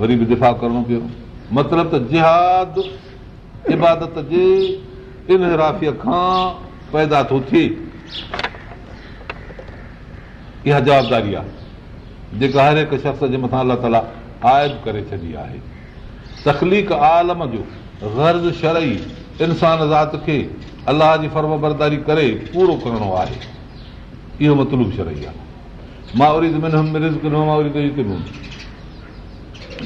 वरी बि दिफ़ा करिणो पियो मतिलबु जिहाद इबादत जे इन राफ़ीअ खां पैदा थो थिए इहा जवाबदारी आहे जेका हर हिकु शख़्स जे मथां अलाह ताला आयब करे छॾी आहे तखलीक आलम जो गर्ज़ शरई इंसान ज़ात खे अलाह जी फर्म बरदारी करे पूरो करिणो आहे इहो मतलबु शरई आहे मां वरी किन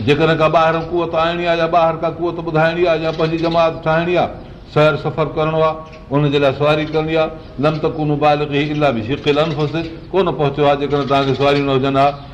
जेकॾहिं का ॿाहिरां कुवत आणणी आहे या ॿाहिरि का कुवत ॿुधाइणी आहे या पंहिंजी जमात ठाहिणी आहे सैर सफ़र करिणो आहे उनजे लाइ सवारी करणी आहे बालक ई इलाही शिकिल अनफ़ कोन पहुचो आहे जेकॾहिं तव्हांखे सवारी न हुजनि हा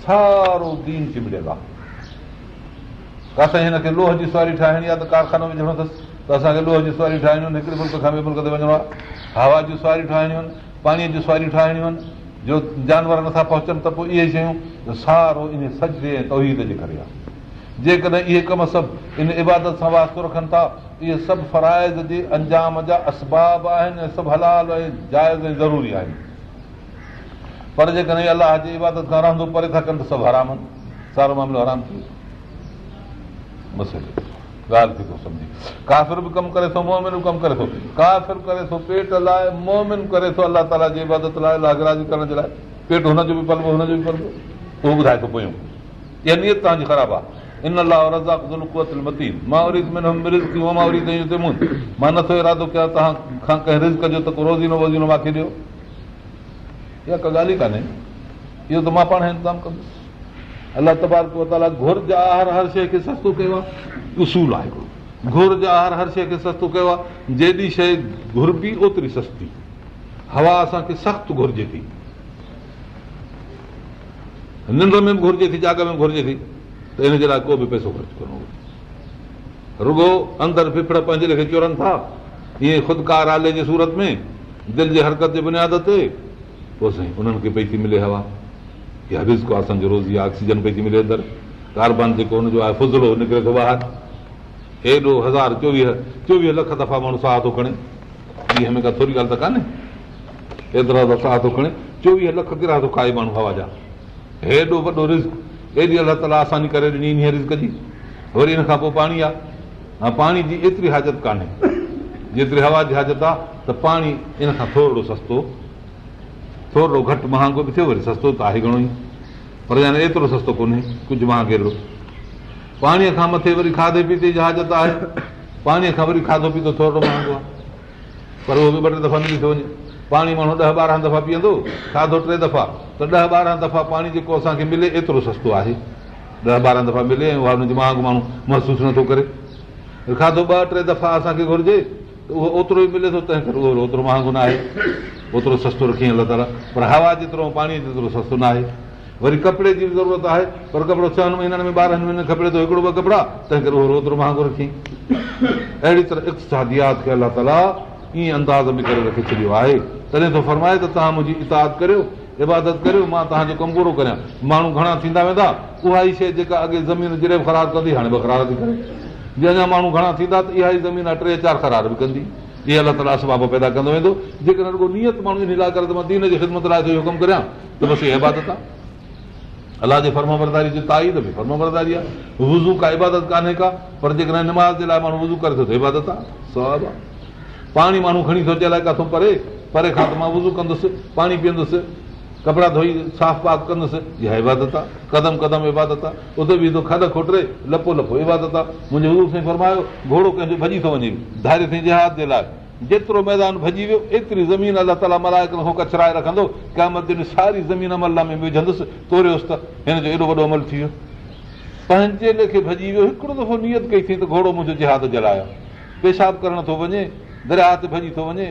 सारो दीन चिड़े आहे का साईं हिनखे लोह जी सवारी ठाहिणी आहे त कारखानो विझणो अथसि त असांखे लोह जी सवारी ठाहिणियूं आहिनि हिकिड़े मुल्क़ खां ॿिए मुल्क ते वञिणो आहे हवा जी सवारी ठाहिणियूं आहिनि पाणीअ जी सवारी ठाहिणियूं आहिनि जो जानवर नथा पहुचनि त पोइ इहे शयूं सारो इन सजे ऐं तौहीद जे करे आहे जेकॾहिं इहे कम सभु इन इबादत सां वास्तो रखनि था इहे सभु फराइज़ जे अंजाम जा असबाब आहिनि ऐं सभु हलाल ऐं जाइज़ ऐं ज़रूरी आहिनि पर जेकॾहिं अलाह जी इबादत सां रहंदो परे था कनि त सभु हराम आहिनि सारो मामिलो ॻाल्हि थी करे थो पेट लाइ मोमिन करे थो अलाह ताला जी इबादत लाइ पेट हुनजो बि पलबो हुनजो बि पलबो उहो ॿुधाए थो तव्हांजी ख़राबु आहे इन लाइ मां नथो इरादो कयां तव्हां खां कंहिं रिज़ कजो त रोज़ीनो वोज़ीनो मूंखे ॾियो इहा का ॻाल्हि ई कान्हे इहो त मां पाण इंतज़ाम कंदुसि अलाह घुरो घुर जा आहार हर शइ खे सस्तो कयो आहे जेॾी शइ घुरबी ओतिरी सस्ती हवा असांखे सख़्तु घुरिजे थी निंड में घुरिजे घुरिजे थी त इनजे लाइ को बि पैसो ख़र्च कोन्हे रुगो अंदरि फिफड़े पंहिंजे लेखे चोरनि था ईअं ख़ुदिकार आले जे सूरत में दिलि जी हरकत ते पोइ साईं उन्हनि खे पई थी मिले हवा की रिस्क को असांजो रोज़ी आहे ऑक्सीजन पई थी मिले अंदरि कार्बन जेको हुनजो आहे फुज़लो निकिरे थो ॿाहिरि हेॾो हज़ार चोवीह चोवीह लख दफ़ा माण्हू साह थो खणे हीअ का थोरी ॻाल्हि त कान्हे एतिरा दफ़ा साह थो खणे चोवीह लख गिरा थो खाए माण्हू हवा जा हेॾो वॾो रिस्क अलाह ताला आसानी करे ॾिनी इन रिस्क जी वरी हिन खां पोइ पाणी आहे पाणी जी एतिरी हाज़त कान्हे जेतिरी हवा जी हाज़त आहे त पाणी इन खां थोरो सस्तो थोरो घटि महांगो बि थियो वरी सस्तो त आहे घणो ई पर यानी एतिरो सस्तो कोन्हे कुझु महांगे अहिड़ो पाणीअ खां मथे वरी खाधे पीते जी हाज़त आहे पाणीअ खां वरी खाधो पीतो थोरो महांगो आहे पर उहो बि ॿ टे दफ़ा मिली थो वञे पाणी माण्हू ॾह ॿारहं दफ़ा पीअंदो खाधो टे दफ़ा त ॾह ॿारहं दफ़ा पाणी जेको असांखे मिले एतिरो सस्तो आहे ॾह ॿारहं दफ़ा मिले ऐं उहा हुनजी महांगो माण्हू महसूसु नथो करे खाधो ॿ टे दफ़ा असांखे घुरिजे उहो ओतिरो ई मिले थो तंहिं करे उहो ओतिरो महांगो न आहे ओतिरो सस्तो रखी अला ताला पर हवा जेतिरो पाणी जेतिरो सस्तो न आहे वरी कपिड़े जी बि ज़रूरत आहे पर कपिड़ो छहनि महीननि में ॿारहनि महीननि खपे थो हिकिड़ो ॿ कपिड़ा तंहिं करे उहो ओतिरो महांगो रखी अहिड़ी तरह खे अलाह ताला ईअं अंदाज़ में करे रखी छॾियो आहे तॾहिं थो फरमाए त तव्हां मुंहिंजी इताद करियो इबादत करियो मां तव्हांजो कमु पूरो करियां माण्हू घणा थींदा वेंदा उहा ई शइ जेका अॻे ज़मीन जिरे ख़राबु कंदी हाणे बरार थी करे जीअं अञा माण्हू घणा थींदा त इहा ई ज़मीन टे चारि करार बि कंदी इहे अलाह ताला असबाब पैदा कंदो वेंदो जेकॾहिं नियत माण्हू इन लाइ करे त मां दीन जी ख़िदमत लाइ थो इहो कमु कयां त बसि इबादत आहे अलाह जे फर्म बरदारी ताई त बि फर्म बरदारी आहे वुज़ू का इबादत कान्हे का पर जेकॾहिं निमाज़ जे लाइ माण्हू वज़ू करे थो त इबादत आहे सवाबु आहे पाणी माण्हू खणी थो अचे अलाए किथे परे परे खां त मां वुज़ू कंदुसि पाणी पीअंदुसि कपिड़ा धोई साफ़ पाक कंदुसि इहा इबादत आहे कदम क़दम इबादत आहे उते बि खद खोटे लपो लपो इबादत आहे मुंहिंजे हज़ूर साईं फरमायो घोड़ो कंहिंजो भॼी थो वञे धारे थी जिहाद जे लाइ जेतिरो मैदान भॼी वियो एतिरी ज़मीन अलाह ताला मल्हाए करे कचराए रखंदो कंहिं महिल सारी ज़मीन अमल में विझंदुसि तोरियोसि त हिन जो एॾो वॾो अमल थी वियो पंहिंजे लेखे भॼी वियो हिकिड़ो दफ़ो नियत कई थी त घोड़ो मुंहिंजो जिहाद जलायो पेशाब करण थो वञे दरिया ते भॼी थो वञे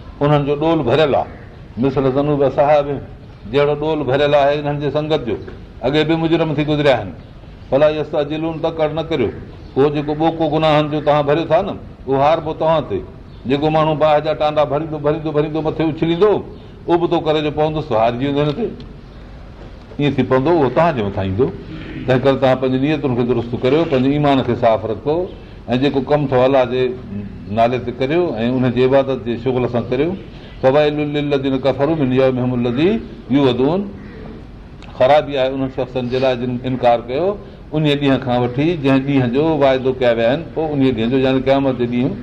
उन्हनि जो ॾोल भरियलु आहे मिसल ज़नूब साहिब जहिड़ो ॾोल भरियलु आहे इन्हनि जे संगत जो अॻे बि मुजरम थी गुज़रिया आहिनि भला इहो तकड़ न करियो उहो जेको ॿोको गुनाहनि जो तव्हां भरियो था न उहो हार हारबो तव्हां ते जेको माण्हू बाहि जा टांडा भरींदो भरींदो भरींदो मथे उछलींदो उहो बि थो करे जो पवंदुसि हारजी वेंदो हिन ते ईअं थी पवंदो उहो तव्हांजे मथां ईंदो तंहिं करे तव्हां पंहिंजी नियतुनि खे दुरुस्त करियो पंहिंजे ईमान खे साफ़ु रखो ऐं जेको कमु थो अलाह जे नाले ते करियो ऐं उनजी इबादत जे शुगल सां करियो त भाई ख़राबी आहे उन्हनि शख़्सनि जे लाइ जिन इनकार कयो उन ॾींहं खां वठी जंहिं ॾींहं जो वाइदो कया विया आहिनि पोइ उन ॾींहं जो यानी क़यामत जे ॾींहुं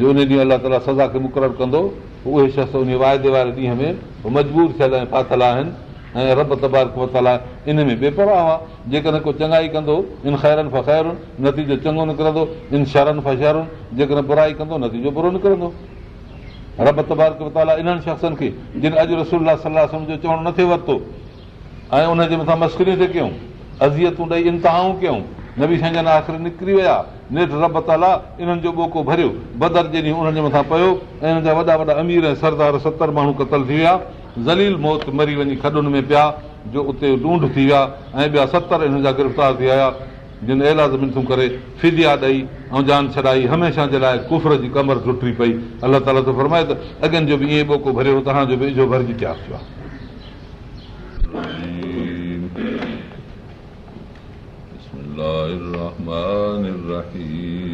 जो उन ॾींहुं अलाह ताला सज़ा खे मुक़ररु कंदो उहे शख़्स उन वाइदे वारे ॾींहं में मजबूर थियल ऐं फाथल आहिनि ऐं रब तबारक वताला इन में बेपरवाह हुआ जेकॾहिं को चङाई कंदो इन ख़ैरनि फ ख़ैरुनि नतीजो चङो निकिरंदो इन शरनि खां शरुनि जेकॾहिं बुराई कंदो नतीजो बुरो निकिरंदो रब तबारक वताला इन्हनि शख़्सनि खे जिन अॼु रसूल सलाह जो चवणु नथे वरितो ऐं उनजे मथां मश्करी थिए कयूं अज़ियतूं ॾेई इंतिहाऊं कयूं साईं जन आख़िर निकिरी विया नेठि रब ताला इन्हनि जो ॿोको भरियो बदर जे ॾींहुं उन्हनि जे मथां पियो ऐं हिननि जा वॾा वॾा अमीर ऐं सरदार सतरि माण्हू क़तल थी विया ज़लील मौत मरी वञी खॾुनि में पिया जो उते ॾूंढ थी विया ऐं ॿिया सतरि हिन जा गिरफ़्तार थी आया जिन एलाज़ करे फिदिया ॾेई ऐं जान छॾाई हमेशह जे लाइ कुफर जी कमर टुटी पई अलाह ताला त फरमाए त अॻियां जो बि ईअं मौक़ो भरियो तव्हांजो बि इजो भरिजी तयारु थियो आहे الله الرحمن الرحيم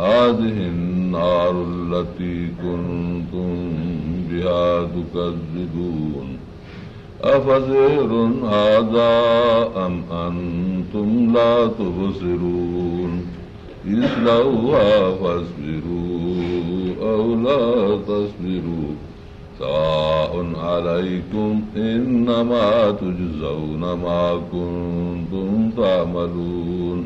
هذه النار التي كنتم بها تكذبون أفزير هذا أم أنتم لا تحصرون يسلواها فاسبروا أو لا تصبروا سواء عليكم إنما تجزون ما كنتم تعملون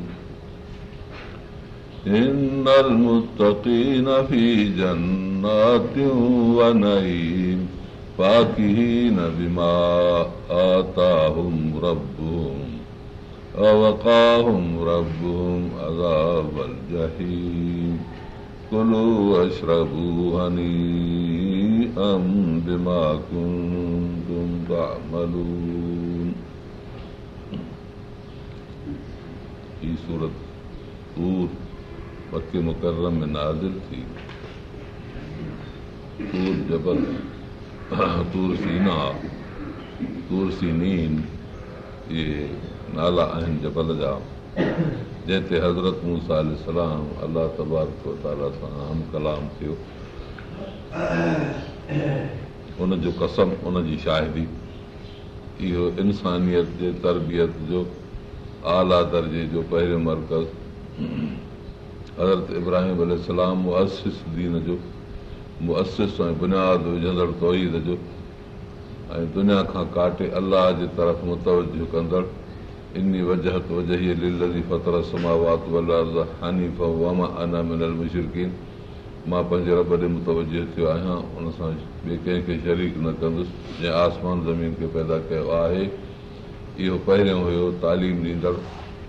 नुतीनी जनी पाकीहीन ربهم عذاب रबु अदा बही कुलू अश्रबूहनी अमा गुंबा ई सुर पूर تھی جبل طور में नाज़ थी तुर्सी نالا इहे नाला आहिनि जबल जा जंहिं ते हज़रत मूसा अलाह तलबार تعالیٰ ताला सां आम कलाम थियो قسم कसम उनजी شاہدی इहो انسانیت जे तरबियत जो आला दर्जे जो पहिरियों मर्कज़ हज़रत इब्राहिम अलाम आसिस दीन जो असिस ऐं बुनियादु विझंदड़ तौहीद जो ऐं दुनिया खां काटे अलाह जे तरफ़ मुतवजो कंदड़ इन फतर समावात मां पंहिंजे रब ॾे मुतवजो थियो आहियां उन सां ॿिए कंहिंखे शरीक न कंदुसि जंहिं आसमान ज़मीन खे पैदा कयो आहे इहो पहिरियों हुयो तालीम ॾींदड़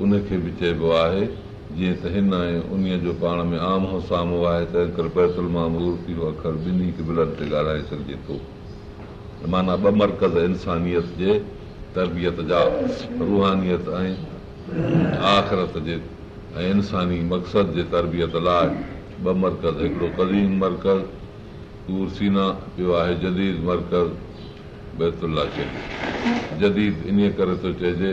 उनखे बि चइबो आहे जीअं त हिन आहे उन जो पाण में आमो साम्हूं आहे त अॼुकल्ह अखर ॿिन्ही ते ॻाल्हाए सघिजे थो माना ॿ मर्कज़ इंसानियत जे तरबियत जा रूहनियत ऐं आख़िरत जे ऐं इंसानी मक़सद जे तरबियत लाइ ॿ मर्कज़ हिकिड़ो कदीम मर्कज़ मरकज़ सीना पियो आहे जदीद मर्कज़ मरकज़ खे जदीद इन करे थो चइजे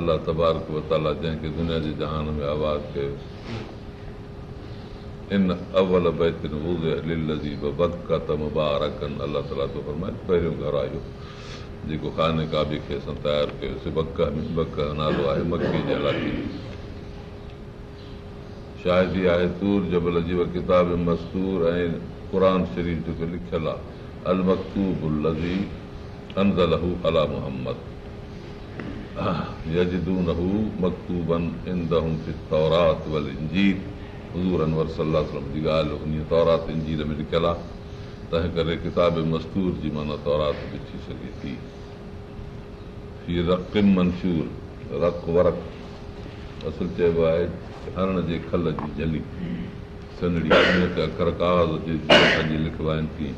अलाह तबारक जंहिंखे दुनिया जे जहान में आवाज़ कयो पहिरियों घरु आयो जेको ख़ाने काबी खे असां तयारु कयोसीं शायदि मस्तूर ऐं क़ुर शरीफ़ लिखियलु आहे मोहम्मद یجدونہو مکتوباً اندہم فی التورات والانجیل حضور انور صلی اللہ علیہ وسلم دیگا لہنی تورات انجیل میں لکلا تہہ کرے کتاب مستور جی مانا تورات بچھی سکی تھی فی رق منشور رق ورق اصل چاہے وہ آئے ہرن جے کھل جلی سنڈی آنے کا کرکاز جی جی تھی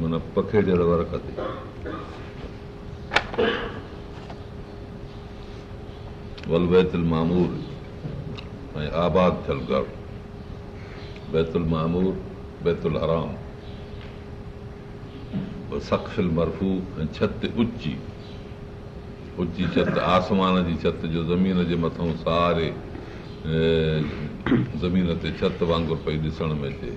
منا پکھے جڑا ورقہ تھی वलवैत मामूर ऐं आबाद थियल बैतूर बैतुल मामूर बैतुल हराम आराम मरफ़ू ऐं छत उची उची छत आसमान जी छत जो ज़मीन जे मथां सारे ज़मीन ते छत वांगुरु पई ॾिसण में अचे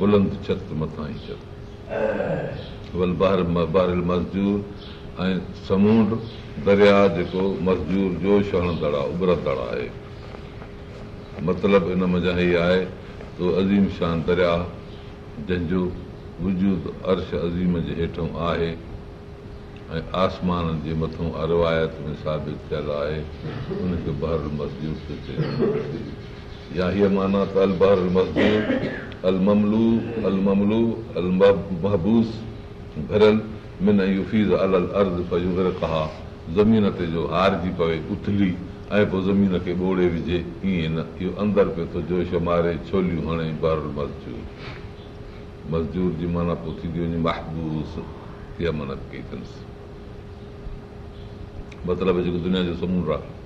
बुलंद छत मथां ई छत मज़दूर ऐं समुंड दरिया जेको मज़दूर जो आहे उभरंदड़ आहे मतिलबु इन मज़ा मही आहे त अज़ीम शान दरिया जंहिंजो वजूद अर्श अज़ीम जे हेठां आहे ऐं आसमान जे मथां अरवायत में साबित थियल आहे उनखे बहर मज़दूर थो चए अलूमलू अल महबूस भरियल ते जो हारजी पवे उथली ऐं ॿोड़े विझे ईअं न इहो अंदरि पियो थो जोश मारे छोलियूं हणेर मज़दूर जी माना महबूस मतिलबु जेको दुनिया जो समुंड आहे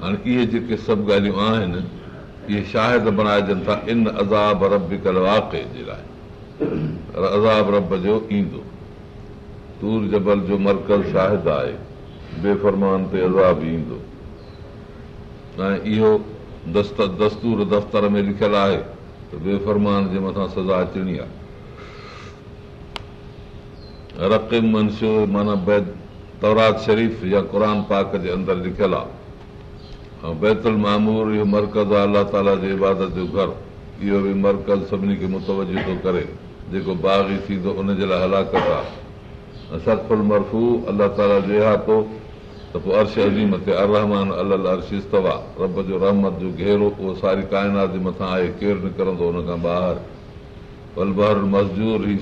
हाणे इहे जेके सभु ॻाल्हियूं आहिनि इहे शाहिद था इन अज़ाब रब रब कल वाके जे लाइ अज़ाब जो ईंदो तूर जबल जो मर्कज़ शाहिद आहे बेफ़रमान ते अज़ाब ईंदो ऐं इहो दस्त दस्तूर दफ़्तर में लिखियल आहे त बेफ़रमान जे मथां सज़ा अचणी आहे रक़ीम मंशू माना बैद शरीफ़ या क़ुर पाक जे अंदरि लिखियलु आहे ऐं बेतल मामूर इहो मर्कज़ आहे अलाह ताला जे इबादत जो घर इहो बि मर्कज़ सभिनी खे मुतवजो थो करे जेको बाग़ी थींदो उन जे लाइ हलाकत आहे सतफुल मरफू अलाह ताला जो एहातो त पोइ अर्श अज़ीम ते अर रहमान पो अर्शीमाना रब जो रहमत जो घेरो उहो सारी काइनात जे मथां आहे केर निकरंदो हुन खां ॿाहिर बलभर मज़दूर ही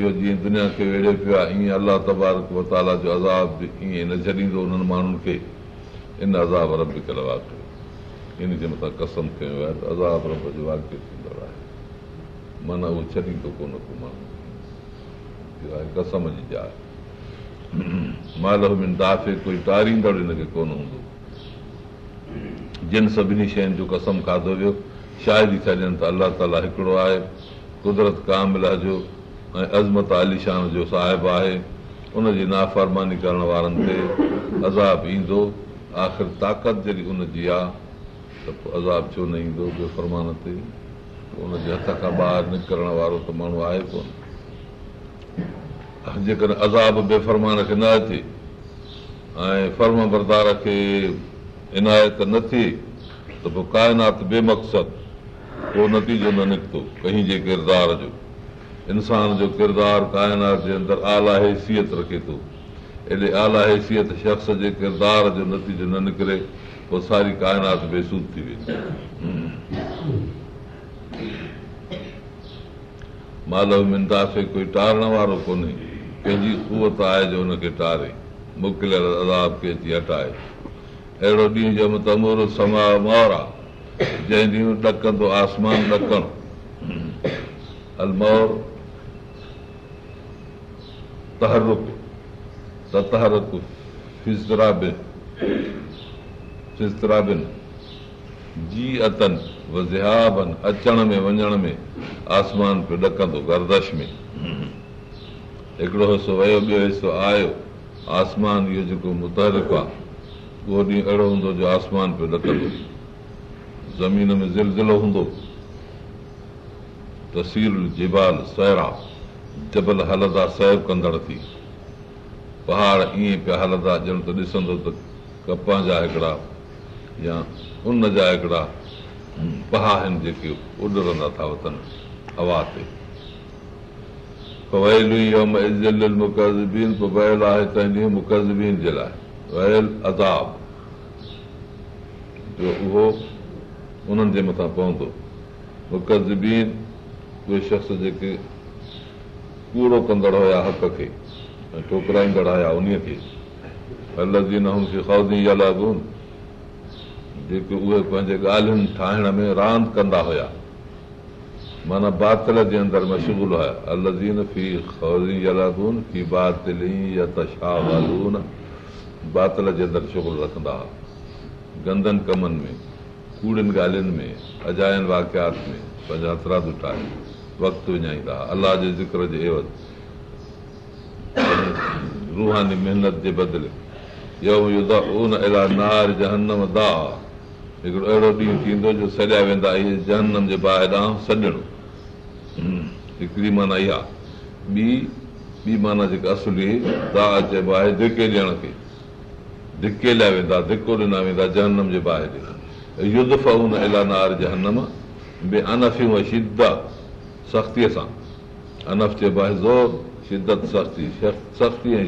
इहो जीअं दुनिया खे वेड़े पियो आहे ईअं अलाह तबारक जो अज़ाब बि ईअं न छॾींदो उन्हनि माण्हुनि खे इन अज़ाब रब कल वाकियो जे मथां कसम कयो आहे त अज़ाब रब जो थींदो आहे माना उहो छॾींदो कोन को माण्हू कसम जी जाइ माल में दाफ़े कोई टारींदड़ हिनखे कोन हूंदो जिन सभिनी शयुनि जो कसम खाधो वियो शायदि ई छा ॾियनि त अलाह ताला हिकिड़ो आहे कुदरत कामिला जो ऐं अज़मत आलीशान जो साहिबु आहे उनजी नाफ़रमानी करण वारनि ते अज़ाब ईंदो आख़िर ताक़त जॾहिं उनजी आहे त पोइ अज़ाब छो न ईंदो ॿियो फरमान ते उनजे हथ खां ॿाहिरि निकिरण वारो त माण्हू आहे कोन जेकॾहिं अज़ाब बेफ़रमान खे न अचे ऐं फ़र्म बरदार खे इनायत न थिए त पोइ काइनात बेमक़सद को नतीजो न निकितो कंहिंजे किरदार जो इंसान जो किरदारु काइनात जे अंदरि आलाहे हैसियत रखे थो एॾे आला हैसियत शख़्स जे किरदार जो नतीजो न निकिरे पोइ सारी काइनात बहसूल थी वेंदी मालव इंदासे कोई टारण वारो कोन्हे पंहिंजी कुवत आहे जो हुनखे टारे मुकिलियल अदाब खे अची हटाए अहिड़ो ॾींहुं जंहिंमें तमूर समा मोर आहे जंहिं ॾींहुं ॾकंदो आसमान ॾकणु तहरुक जी अतन वज़हाबन अचण में वञण में आसमान पियो ॾकंदो गर्दश में हिकिड़ो हिसो वियो ॿियो हिसो आयो आसमान इहो जेको मुतहरक आहे उहो ॾींहुं अहिड़ो हूंदो जो आसमान पियो ॾकंदो ज़मीन में ज़िलज़िलो हूंदो तसीर जिबाल सहरा जबल हलंदा सैव कंदड़ थी पहाड़ ईअं पिया हलंदा ॼण त ॾिसंदो त कपां जा हिकिड़ा या उन जा हिकिड़ा पहा आहिनि जेके उॾरंदा था वतन हवा ते मुक़ज़बीन वयल आहे तंहिं ॾींहुं मुकज़बीन जे लाइ वयल अदाब जो उहो उन्हनि जे मथां पवंदो मुकज़बीन उहे शख्स जेके कूड़ो कंदड़ हुया हक़ खे टोकराड़ाया उन खे अलज़ीनी अलागुन जेके उहे पंहिंजे ॻाल्हियुनि ठाहिण में रांदि कंदा हुया माना बातल जे अंदरि मशगूल हुया अलीन फी ख़ौदी अलॻी बातल जे अंदरि शुगुल रखंदा हुआ गंदनि कमनि में कूड़नि ॻाल्हियुनि में अजायन वाकियात में पंहिंजा अतरादू ठाहे वक़्तु विञाईंदा हुआ अलाह जे ज़िक्र जे एवज़ रूहानी महिनत जे बदिले जहनम दा हिकिड़ो अहिड़ो ॾींहुं थींदो जो सॼा वेंदा इहे जहनम जे बाहिरां सॼणो हिकिड़ी माना इहा ॿी ॿी माना जेका असली दा आहे धिके ॾियण खे धिके लिया वेंदा धिको ॾिना वेंदा जहनम जे बाहि ॾिना युद्ध उन एलानार जहनम अनफियूं अशीदा सख़्तीअ सां अनफ चइबो आहे ज़ोर सख़्ती ऐं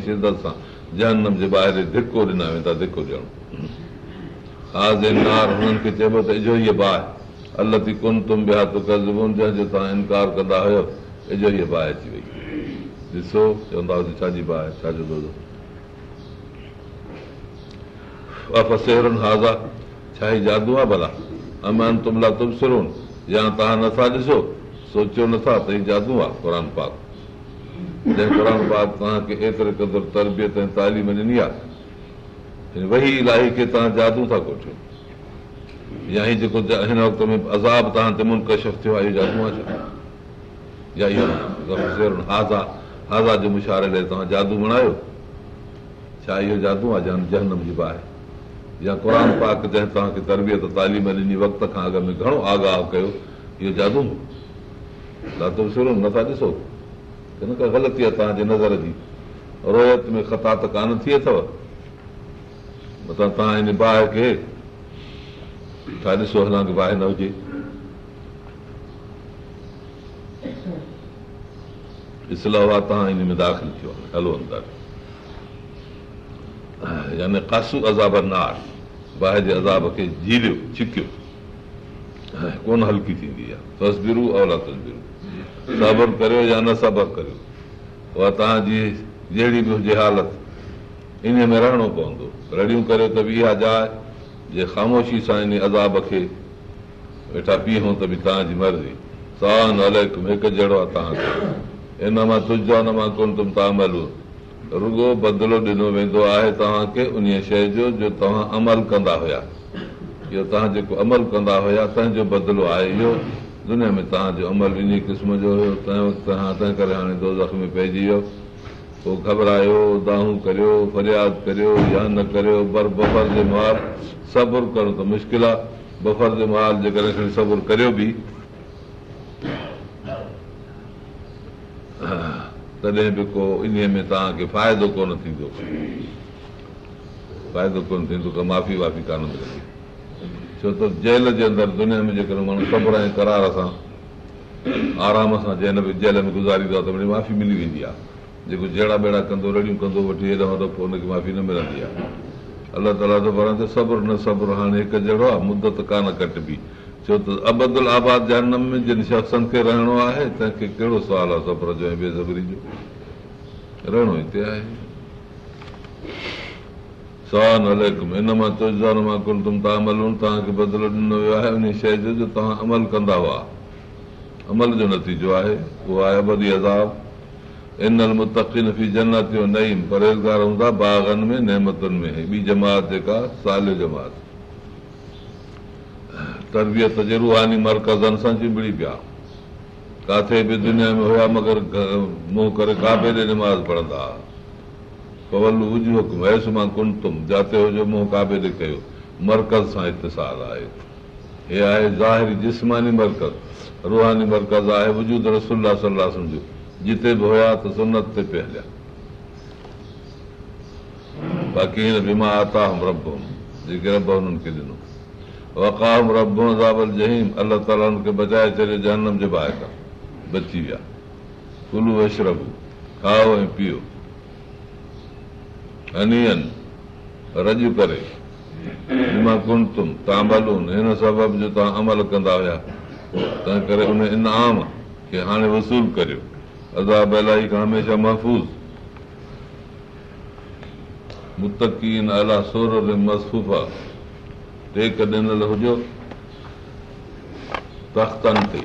जनम जे धिको ॾिना वेंदा धिको ॾियणो जंहिंजो तव्हां इनकार कंदा हुयो भाहि छा जादू आहे भला अमान तुमला तुम सिरो या तव्हां नथा ॾिसो सोचियो नथा त जादू आहे क़ुर पाक तरबियत ऐं तालीम ॾिनी आहे वही इलाही खे तव्हां जादू था कोठियो या ई जेको हिन वक़्त में अज़ाब जादू आहे छा तव्हां जादू बणायो छा इहो जादू आहे जान जहनम जी बाहि या क़ुर पाक तव्हांखे तरबियत तालीम ॾिनी वक़्त खां घणो आगाह कयो इहो जादू जादू ॾिसो हिन ग़लती आहे तव्हांजे नज़र जी रोयत में ख़ता त कान थिए अथव मतलबु तव्हां हिन बाहि खे छा ॾिसो हलांकि बाहि न हुजे इस्लाह आहे तव्हां हिन में दाख़िल थियो हलो अंदर अंदरि कासू अज़ाब नार बाहि जे अज़ाब खे जीलियो छिकियो कोन हल्की थींदी आहे तस्बीरूं सबर करियो या न सबर करियो उहा तव्हांजी जहिड़ी बि हुजे हालत इन में रहणो पवंदो रड़ियूं करियो त बि इहा जाइ जे ख़ामोशी सां इन अदाब खे वेठा पीहूं त बि तव्हांजी मर्ज़ी सान हिकु जहिड़ो आहे इन मां तुझो कोन तुम तव्हां मल रुगो बदिलो ॾिनो वेंदो आहे तव्हांखे उन शइ जो जो तव्हां अमल कंदा हुया इहो तव्हां जेको अमल कंदा हुया तंहिंजो बदिलो आहे इहो दुनिया में तव्हांजो अमल इन क़िस्म जो हुयो तंहिं वक़्तु तव्हां तंहिं करे हाणे वक़्त में पइजी वियो पोइ घबरायो दाहूं करियो फरियाद करियो या न करियो बर बफ़र जे माल सबुर करणु त मुश्किल आहे बफ़र जे माल जेकॾहिं सबुर करियो बि तॾहिं बि को इन में तव्हांखे फ़ाइदो कोन थींदो फ़ाइदो कोन थींदो त माफ़ी वाफ़ी कान मिलंदी छो त जेल जे अंदरि दुनिया में माण्हू सब्र ऐं करार सां आराम सां जेल में जेल में गुज़ारींदो आहे त वरी माफ़ी मिली वेंदी आहे जेको जहिड़ा बेड़ा कंदो रड़ियूं कंदो वठी त पोइ हुनखे माफ़ी न मिलंदी आहे अलाह ताला त ते सब्र न सब्र हाणे हिकु जहिड़ो आहे मुदत कान कटिबी छो त अबदुल आबाद जनम में जिन शख्सनि खे रहणो आहे तंहिंखे कहिड़ो सुवाल आहे सब्र जो ऐं जो रहणो हिते आहे इन मां मां कुल तुम तव्हां अमल तव्हांखे बदिलो ॾिनो वियो आहे उन शइ जो जो तव्हां अमल कंदा हुआ अमल जो नतीजो आहे उहो आहे अबदी अज़ाब इन फी आज़ाबी जन्न परहेज़गार हूंदा बागनि में नेमतुनि में ॿी जमात जेका साल जमात तरबियत जे रुहानी मर्कज़नि सां चिंबड़ी पिया किथे बि दुनिया में हुआ मगर मुंहुं करे काबे ते काबेल पढ़ंदा हुआ पवल हुजू वैस मां कुन जिते हुजो मुहकाबिले कयो मर्कज़ सां इतिज़ार आहे जिते बि हुया त सुनत ते पिया हलिया जेके रब ॾिनो वकाम रबु जई अल बचाए छॾियो जनम जे बाहि खां बची विया कुलू वब खाओ ऐं पीओ अनियन रज करे कुंतुम तव्हां हिन सबब जो तव्हां अमल कंदा हुया तंहिं करे उन इनाम खे हाणे वसूल करियो अदाब अलाई खां हमेशह महफ़ूज़ मुतकीन अला सोर मसफूफ़ा टेक ॾिनल हुजो तख़्तनि ते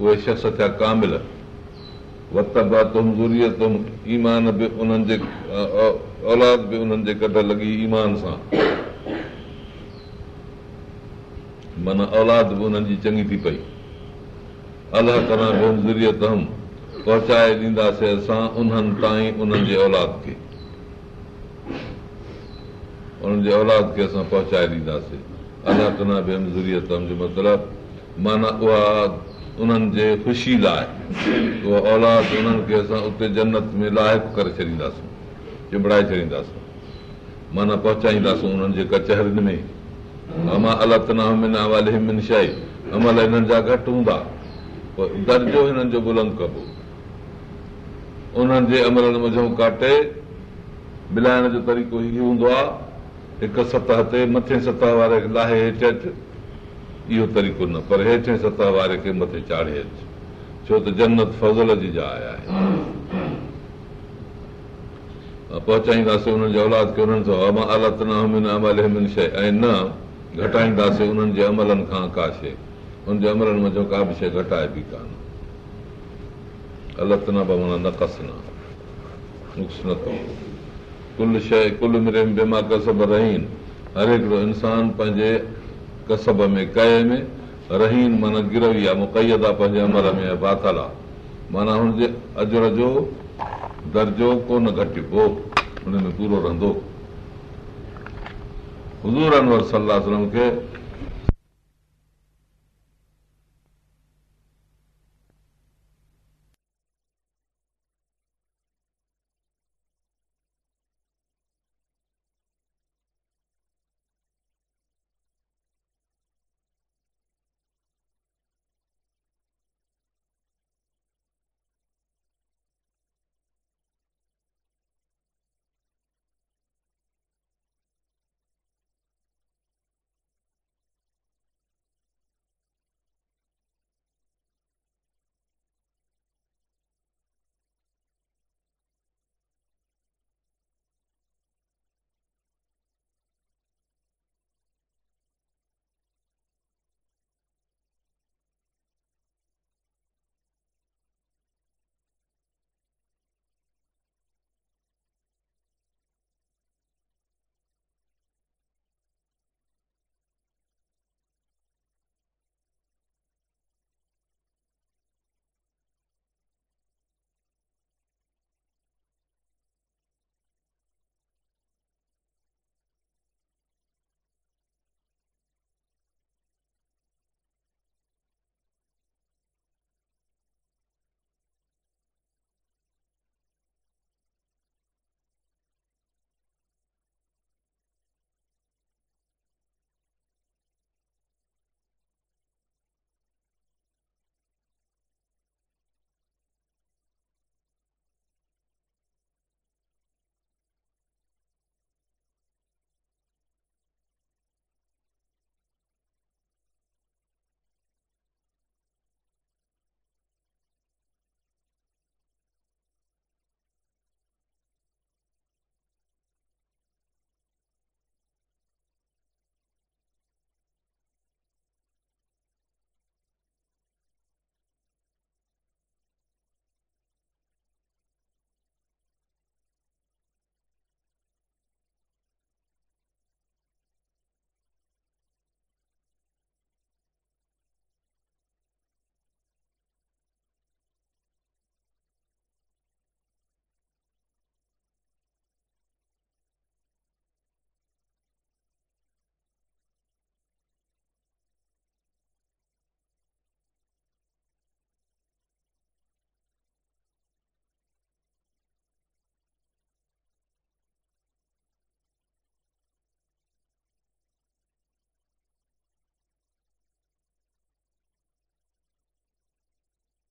उहे शख़्स थिया कामिल ईमान बि उन्हनि जे औलाद बि उन्हनि जे कढ लॻी ईमान सां माना औलाद बि उन्हनि जी चङी थी पई अलाह बि अलाहुरी पहुचाए ॾींदासीं असां उन्हनि ताईं उन्हनि जे औलाद खे उन्हनि जे औलाद खे असां पहुचाए ॾींदासीं अलाह बि अलाहना बिज़ुरीतम जो मतिलबु माना उहा उन्हनि जे ख़ुशी लाइ उहा औलाद उन्हनि खे असां उते जन्नत में लाहिब करे छॾींदासीं चिबड़ाए छॾींदासीं माना पहुचाईंदासीं उन्हनि जे कचहरनि में अमा अलना अमल हिननि जा घटि हूंदा पर दर्जो हिननि जो बुलंद कबो उन्हनि जे अमलनि मजो काटे मिलाइण जो तरीक़ो ई हूंदो आहे हिकु सतह ते मथे सतह वारे लाहे हेठि इहो तरीक़ो न पर हेठे सतह वारे खे मथे चाढ़े अचु छो त जन्नत फज़ल जी जाइ आहे पहुचाईंदासीं उन्हनि जे औलाद खे उन्हनि सां अलत न अमल शइ ऐं न घटाईंदासीं उन्हनि जे अमलनि खां का शइ हुन जे अमलनि मो का बि शइ घटाए बि कान अलत न बाबन न कस न न कयो कुल शइ कुल मिरे कसब रहीन हर हिकिड़ो इंसान पंहिंजे कसब में कए में रहीन माना गिरवी आहे मुकैय आहे पंहिंजे अमर में बाथल आहे माना हुनजे अजर जो दर्जो कोन घटि पियो में पूरो रहंदो सलाह खे